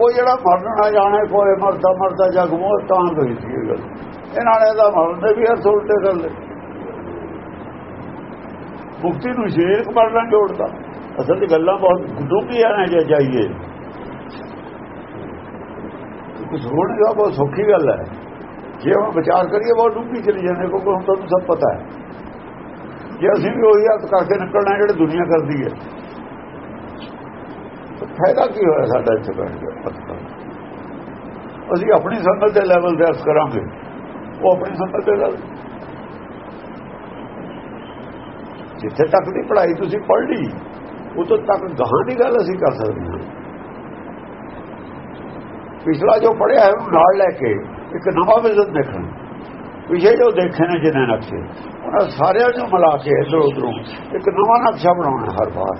ਉਹ ਜਿਹੜਾ ਮਰਨ ਨਾ ਜਾਣੇ ਕੋਈ ਮਰਦਾ ਮਰਦਾ ਜਗ ਮੋਹ ਤਾਂ ਹੋਈ ਸੀ ਇਹ ਗੱਲ। ਇਹਨਾਂ ਨੇ ਤਾਂ ਮਰਨ ਵੀ ਅਰਥ ਉਲਟੇ ਕਰ ਲਏ ਮੁਕਤੀ ਨੂੰ ਸ਼ੇਰ ਮਰਨਾ ਜੋੜਦਾ। ਅਸਲ ਦੀ ਗੱਲਾਂ ਬਹੁਤ ਡੂੰਘੀਆਂ ਨੇ ਜੇ ਜਾਈਏ। ਕੁਝ ਹੋਣ ਦਾ ਬਹੁਤ ਸੌਖੀ ਗੱਲ ਹੈ। ਜੇ ਹੁਣ ਵਿਚਾਰ ਕਰੀਏ, ਬਹੁਤ ਡੂੰਘੀ ਚਲੀ ਜਾਂਦੇ, ਕਿਉਂਕਿ ਹੁਣ ਤੁਹਾਨੂੰ ਸਭ ਪਤਾ ਹੈ। ਜੇ ਅਸੀਂ ਵੀ ਉਹੀ ਹੱਥ ਕਰਕੇ ਨਿਕਲਣਾ, ਜਿਹੜੇ ਦੁਨੀਆ ਕਰਦੀ ਹੈ। ਫਾਇਦਾ ਕੀ ਹੋਇਆ ਸਾਡਾ ਇੱਥੇ ਬੈਠ ਕੇ? ਅਸੀਂ ਆਪਣੀ ਸੰਗਤ ਦੇ ਲੈਵਲ ਤੇ ਅਰਥ ਕਰਾਂਗੇ। ਉਹ ਆਪਣੀ ਸੰਗਤ ਦੇ ਲੈਵਲ ਜਿੱਥੇ ਤੱਕ ਦੀ ਪੜ੍ਹਾਈ ਤੁਸੀਂ ਪੜ੍ਹ ਲਈ ਉਦੋਂ ਤੱਕ ਗਾਹਾਂ ਦੀ ਗੱਲ ਅਸੀਂ ਕਰ ਸਕਦੇ ਹਾਂ। ਪਿਛਲਾ ਜੋ ਪੜਿਆ ਹੈ ਉਹ ਨਾਲ ਲੈ ਕੇ ਇੱਕ ਨਵਾਂ ਵਿਜ਼ਨ ਦੇਖਣਾ। ਪਿਛੇ ਜੋ ਦੇਖੇ ਨੇ ਜਿਹਨੇ ਨਕਸ਼ੇ, ਉਹਨਾਂ ਸਾਰਿਆਂ ਨੂੰ ਮਿਲਾ ਕੇ ਇਧਰ ਉਧਰੋਂ ਇੱਕ ਨਵਾਂ ਨਕਸ਼ਾ ਬਣਾਉਣਾ ਹਰ ਵਾਰ।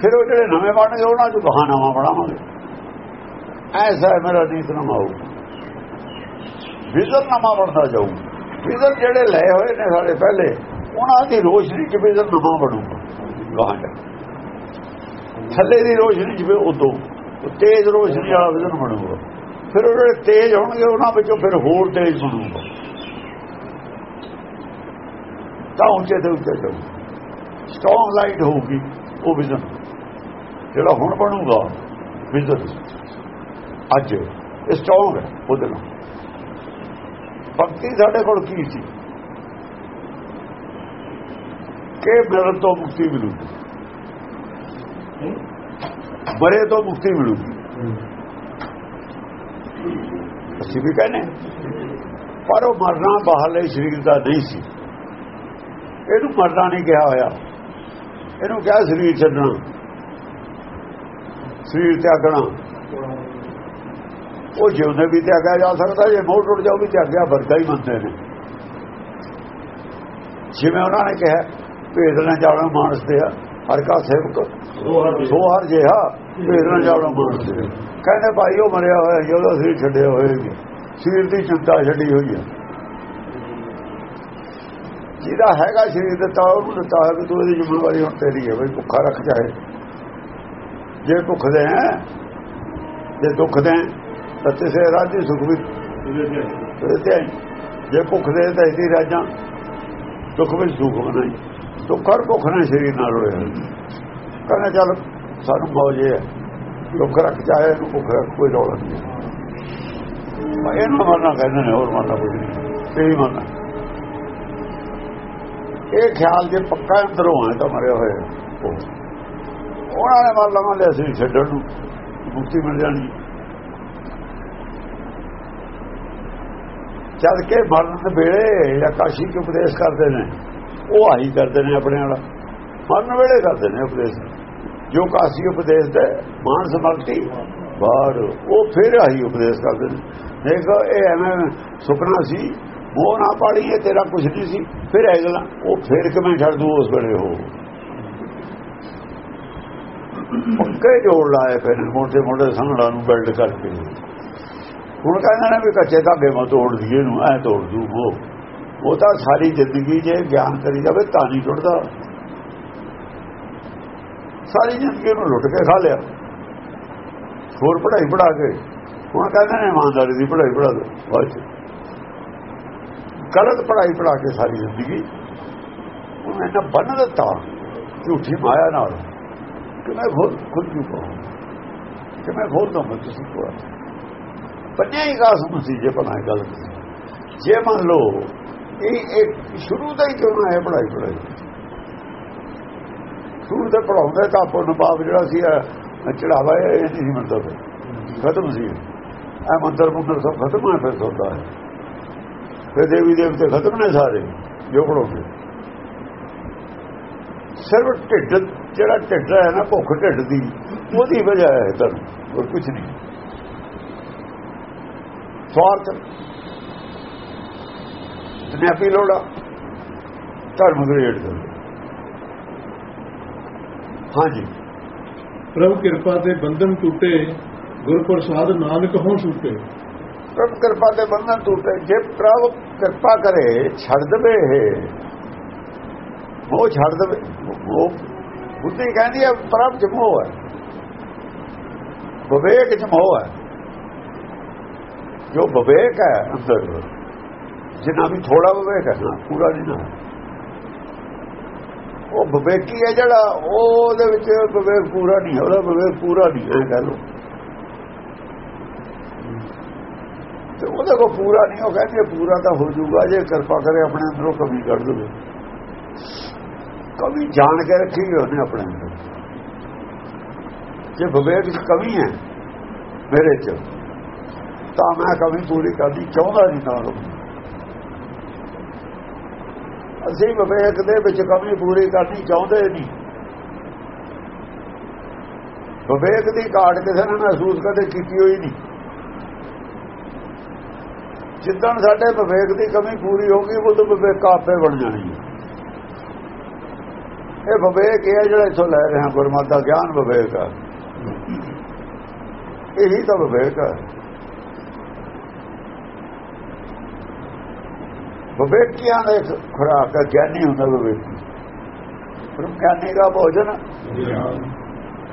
ਫਿਰ ਉਹ ਜਿਹੜੇ ਨਵੇਂ ਬਣਨਗੇ ਉਹਨਾਂ ਨੂੰ ਗਾਹਾਂ ਨਵਾਂ ਬਣਾਵਾਂਗੇ। ਐਸਾ ਹੈ ਮੇਰਾ ਨੀਤ ਨਮਾਉ ਵਿਜ਼ਨ ਨਵਾਂ ਬਣਦਾ ਜਾਊ ਵਿਜ਼ਨ ਜਿਹੜੇ ਲਏ ਹੋਏ ਨੇ ਸਾਡੇ ਪਹਿਲੇ, ਉਹਨਾਂ ਦੀ ਰੋਸ਼ਨੀ ਚ ਵਿਜ਼ਨ ਨਵਾਂ ਬਣੂਗਾ। ਗਾਹਾਂ ਥੱਲੇ ਦੀ ਰੋਸ਼ਨੀ ਜਿਵੇਂ ਉਦੋਂ ਤੇਜ਼ ਰੋਸ਼ਨੀ ਵਾਲਾ ਵਿਜ਼ਨ ਬਣੂਗਾ। ਫਿਰ ਉਹ ਜਿਹੜੇ ਤੇਜ਼ ਹੋਣਗੇ, ਉਹਨਾਂ ਵਿੱਚੋਂ ਫਿਰ ਹੋਰ ਤੇਜ਼ ਬਣੂਗਾ। ਤਾਂ ਉੱਚੇ ਤੇ ਉੱਚੇ ਜਾਊ। ਸਟਰੋਂਗ ਲਾਈਟ ਹੋਊਗੀ, ਉਹ ਵਿਜ਼ਨ। ਜਿਹੜਾ ਹੁਣ ਬਣੂਗਾ, ਵਿਜ਼ਨ। ਅੱਜ, ਇਹ ਸਟਰੋਂਗ ਹੈ, ਉਹਦੇ ਨਾਲ। ਭਗਤੀ ਸਾਡੇ ਕੋਲ ਕੀ ਸੀ ਕਿ ਮਰਨ ਤੋਂ ਮੁਕਤੀ ਮਿਲੂਗੀ ਮਰੇ ਤੋਂ ਮੁਕਤੀ ਮਿਲੂਗੀ ਅਸੀਂ ਵੀ ਕਹਿੰਦੇ ਪਰ ਉਹ ਮਰਨਾ ਬਾਹਰਲੇ ਸਰੀਰ ਦਾ ਨਹੀਂ ਸੀ ਇਹਨੂੰ ਮਰਨਾ ਨਹੀਂ ਕਿਹਾ ਹੋਇਆ ਇਹਨੂੰ ਕਿਹਾ ਸਰੀਰ ਛੱਡਣਾ ਸਰੀਰ ਤਿਆਗਣਾ ਉਹ ਜਿਉਂਦੇ ਵੀ ਤਿਆਗਿਆ ਜਾ ਸਕਦਾ, ਜੇ ਮੋੜ ਟੁੱਟ ਜਾਊ ਵੀ ਤਿਆਗਿਆ ਵਰਗਾ ਹੀ ਮੰਨਦੇ ਨੇ। ਜਿਵੇਂ ਉਹਨਾਂ ਨੇ ਕਿਹਾ, ਭੇਦ ਨਾ ਜਾਣਾ ਮਾਨਸ ਤੇ ਹਰ ਕਾ ਸੇਵਕ ਸੋ ਹਰ ਜਿਹਾ, ਭੇਦ ਨਾ ਜਾਣਾ ਮਾਨਸ ਤੇ ਕਹਿੰਦੇ ਭਾਈ, ਉਹ ਮਰਿਆ ਹੋਇਆ, ਜਦੋਂ ਸਰੀਰ ਛੱਡਿਆ ਹੋਏਗੀ ਸਰੀਰ ਦੀ ਚਿੰਤਾ ਛੱਡੀ ਹੋਈ ਹੈ ਜਿਹਦਾ ਹੈਗਾ ਸਰੀਰ ਦਿੱਤਾ, ਉਹਨੂੰ ਦਿੱਤਾ ਹੈ ਕਿ ਤੂੰ ਇਹਦੀ ਜ਼ਿੰਮੇਵਾਰੀ ਹੁਣ ਤੇਰੀ ਹੈ ਬਈ ਭੁੱਖਾ ਰੱਖ ਜਾਏ ਜੇ ਭੁੱਖ ਦੇ ਜੇ ਦੁੱਖ ਦੇ ਤਾਂ ਕਿਸੇ ਰਾਜੀ ਸੁਖ ਵੀ ਤੇ ਜੇ ਭੁੱਖ ਦੇ ਤਾਂ ਇਸੇ ਰਾਜਾਂ ਦੁੱਖ ਵਿੱਚ ਸੁਖ ਬਣਾਈ। ਦੁੱਖ ਹਰ ਭੁੱਖ ਨੇ ਸਰੀਰ ਨਾਲ ਹੋਇਆ। ਕਹਿੰਦਾ ਚੱਲ, ਸਾਨੂੰ ਮੌਜ ਹੈ। ਦੁੱਖ ਰੱਖ ਚਾਹੇ ਇਹਨੂੰ ਭੁੱਖ ਰੱਖ, ਕੋਈ ਰੌਲਾ ਨਹੀਂ। ਇਹਨਾਂ ਮਰਨਾ ਕਹਿੰਦੇ ਨੇ, ਹੋਰ ਮਰਨਾ ਕੋਈ ਨਹੀਂ। ਇਹ ਮਰਨਾ। ਇਹ ਖਿਆਲ ਜੇ ਪੱਕਾ ਅੰਦਰੋਂ ਹੈ ਤਾਂ ਮਰਿਆ ਹੋਇਆ। ਉਹਨਾਂ ਨੇ ਮਰ ਲਵਾਂਗੇ ਅਸੀਂ ਛੱਡਣ ਨੂੰ। ਮੁਕਤੀ ਮਿਲ ਜਾਣੀ। ਜਦ ਕੇ ਮਰਨ ਵੇਲੇ ਜਾਂ ਕਾਸ਼ੀ ਕੇ ਉਪਦੇਸ਼ ਕਰਦੇ ਨੇ। ਉਹ ਆਹੀ ਕਰਦੇ ਨੇ ਆਪਣੇ ਵਾਲਾ। ਮਰਨ ਵੇਲੇ ਕਰਦੇ ਨੇ ਉਪਦੇਸ਼। ਜੋ ਕਾਸ਼ੀ ਉਪਦੇਸ਼ ਦੇ ਮਾਨ ਸਮਰਤੀ ਬਾਹਰ ਉਹ ਫਿਰ ਆਹੀ ਉਪਦੇਸ਼ ਕਰਦੇ ਨੇ। ਦੇਖੋ ਇਹ ਐਵੇਂ ਸੁਪਨਾ ਸੀ ਉਹ ਨਾ ਪਾੜੀ ਇਹ ਤੇਰਾ ਕੁਝ ਨਹੀਂ ਸੀ। ਫਿਰ ਇਹ ਗੱਲਾਂ, ਉਹ ਫਿਰ ਕਿਵੇਂ ਛੱਡ ਦੂ ਉਸ ਵੇਲੇ ਹੋ ਪੱਕੇ ਜੋੜ ਲਾਏ ਫਿਰ ਮੋਟੇ ਮੋਟੇ ਸੰਗੜਾ ਨੂੰ ਬਿਲਡ ਕਰਕੇ। ਹੁਣ ਕਹਿੰਦੇ ਨੇ ਵੀ ਕੱਚੇ ਧਾਗੇ ਮਾ ਤੋੜ ਦਈਏ ਨੂੰ ਐ ਤੋੜ ਦੂ ਉਹ। ਉਹ ਤਾਂ ਸਾਰੀ ਜ਼ਿੰਦਗੀ ਜੇ ਗਿਆਨ ਕਰੀ ਜਾਵੇ ਤਾਂ ਨਹੀਂ ਟੁੱਟਦਾ। ਸਾਰੀ ਜ਼ਿੰਦਗੀ ਨੂੰ ਲੁੱਟ ਕੇ ਖਾ ਲਿਆ। ਹੋਰ ਪੜ੍ਹਾਈ ਪੜਾ ਕੇ। ਹੁਣ ਕਹਿੰਦੇ ਨੇ ਇਮਾਨਦਾਰੀ ਦੀ ਪੜ੍ਹਾਈ ਪੜਾ ਦੋ, ਬਾਅਦ ਗਲਤ ਪੜ੍ਹਾਈ ਪੜਾ ਕੇ ਸਾਰੀ ਜ਼ਿੰਦਗੀ। ਉਹਨੇ ਨਾ ਬੰਨ ਦਿੱਤਾ, ਝੂਠੀ ਮਾਇਆ ਨਾਲ, ਕਿ ਮੈਂ ਖੁਦ ਖੁਦ ਨੂੰ ਕਹਾਂ ਕਿ ਮੈਂ ਖੋਲ ਦਵਾਂ ਤੁਸੀਂ ਕੋਲ ਪੰਨੇ ਹੀ ਗਾਸ ਮੁਸੀ ਜੇ ਭਲਾ ਗੱਲ ਜੇ ਮੰਨ ਲਓ ਇਹ ਇੱਕ ਸ਼ੁਰੂ ਦਾ ਹੀ ਕਿਉਂ ਹੈ ਪੜਾਈ ਪੜਾਈ ਸ਼ੁਰੂ ਤੋਂ ਪੜਾਉਂਦੇ ਤਾਂ ਆਪੋ ਨੂੰ ਬਾਪ ਜਿਹੜਾ ਸੀ ਚੜਾਵਾ ਇਹ ਨਹੀਂ ਮੰਨਦਾ ਖਤਮ ਸੀ। ਇਹ ਮੰਦਰ ਮੰਦਰ ਸਭ ਖਤਮ ਹੈ ਫਿਰ ਸੌਦਾ ਹੈ। ਫਿਰ ਦੇਵੀ ਦੇਵਤੇ ਖਤਮ ਨੇ ਸਾਰੇ, ਜੋ ਪੜੋਗੇ ਸਿਰਫ ਢਿੱਡ ਜਿਹੜਾ ਢਿੱਡ ਹੈ ਨਾ, ਭੁੱਖ ਢਿੱਡ ਦੀ, ਉਹਦੀ ਵਜ੍ਹਾ ਹੈ ਤਾਂ ਹੋਰ ਕੁਝ ਨਹੀਂ। ਸਵਾਰਥ। ਦੁਨਿਆਵੀ ਲੋੜਾ ਧਰਮ ਗ੍ਰੇਡ ਕਰ ਹਾਂਜੀ। ਪ੍ਰਭ ਕਿਰਪਾ ਦੇ ਬੰਧਨ ਟੁੱਟੇ ਗੁਰ ਪ੍ਰਸਾਦ ਨਾਨਕ ਹੋਂ ਛੁੱਟੇ। ਪ੍ਰਭ ਕਿਰਪਾ ਦੇ ਬੰਧਨ ਟੁੱਟੇ। ਜੇ ਪ੍ਰਭ ਕਿਰਪਾ ਕਰੇ ਛੱਡ ਦਵੇ। ਉਹ ਛੱਡ ਦਵੇ। ਉਹ ਬੁੱਧੀ ਕਹਿੰਦੀ ਹੈ ਪ੍ਰਭ ਜਮੋ ਹੈ ਵਿਵੇਕ ਜਮੋ ਹੈ ਜੋ ਵਿਵੇਕ ਹੈ ਅੰਦਰ ਜਿੰਨਾ ਵੀ ਥੋੜਾ ਵਿਵੇਕ ਹੈ, ਨਾ, ਪੂਰਾ ਨਹੀਂ ਨਾ। ਉਹ ਵਿਵੇਕੀ ਹੈ ਜਿਹੜਾ, ਉਹਦੇ ਵਿੱਚ ਵਿਵੇਕ ਪੂਰਾ ਨਹੀਂ ਉਹਦਾ ਵਿਵੇਕ ਪੂਰਾ ਨਹੀਂ ਹੈ ਕਹ ਲੋ ਤੇ ਉਹਦੇ ਕੋ ਪੂਰਾ ਨਹੀਂ, ਉਹ ਕਹਿੰਦੇ ਪੂਰਾ ਤਾਂ ਹੋ ਜਾਊਗਾ, ਜੇ ਕਿਰਪਾ ਕਰੇ ਆਪਣੇ ਅੰਦਰੋਂ ਕਮੀ ਕੱਢ ਦੇਵੇ। ਕਮੀ ਜਾਣ ਕੇ ਰੱਖੀ ਉਹਨੇ ਆਪਣੇ ਅੰਦਰ। ਜੇ ਵਿਵੇਕ ਕਮੀ ਹੈ, ਮੇਰੇ ਚ ਤਾਂ ਮੈਂ ਕਮੀ ਪੂਰੀ ਕਰਨੀ ਚਾਹੁੰਦਾ ਨਹੀਂ ਨਾਲ। ਅਸੀਂ ਵਿਵੇਕ ਦੇ ਵਿੱਚ ਕਮੀ ਪੂਰੀ ਕਰਨੀ ਚਾਹੁੰਦੇ ਨਹੀਂ। ਵਿਵੇਕ ਦੀ ਘਾਟ ਕਿਸੇ ਨੇ ਮਹਿਸੂਸ ਕਦੇ ਕੀਤੀ ਹੋਈ ਨਹੀਂ। ਜਿੱਦਣ ਸਾਡੇ ਵਿਵੇਕ ਦੀ ਕਮੀ ਪੂਰੀ ਹੋ ਗਈ, ਉਦੋਂ ਵਿਵੇਕ ਆਪੇ ਬਣ ਜਾਣੀ ਇਹ ਵਿਵੇਕ ਹੈ ਜਿਹੜਾ ਇਥੋਂ ਲੈ ਰਹੇ ਹਾਂ ਗੁਰਮਤਿ ਦਾ ਗਿਆਨ ਵਿਵੇਕ ਹੈ। ਇਹੀ ਤਾਂ ਵਿਵੇਕ ਹੈ। ਵਿਵੇਕੀਆਂ ਦੇ ਖੁਰਾਕ ਹੈ ਗਿਆਨੀ ਹੁੰਦਾ ਵਿਵੇਕੀ ਪਰ ਗਿਆਨੀ ਦਾ ਭੋਜਨ?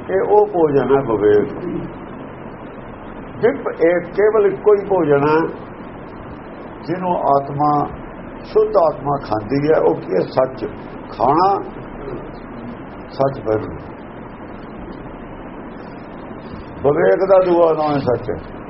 ਇਹ ਉਹ ਭੋਜਨ ਹੈ ਵਿਵੇਕ ਜਿਪ ਇੱਕ ਕੇਵਲ ਇੱਕੋ ਹੀ ਭੋਜਨ ਹੈ, ਜਿਹਨੂੰ ਆਤਮਾ, ਸ਼ੁੱਧ ਆਤਮਾ ਖਾਂਦੀ ਹੈ, ਉਹ ਕੀ ਹੈ? ਸੱਚ ਖਾਣਾ, ਸੱਚ ਬਣ ਵਿਵੇਕ ਦਾ ਦੂਆ ਨਾ ਸੱਚ। ਹੈ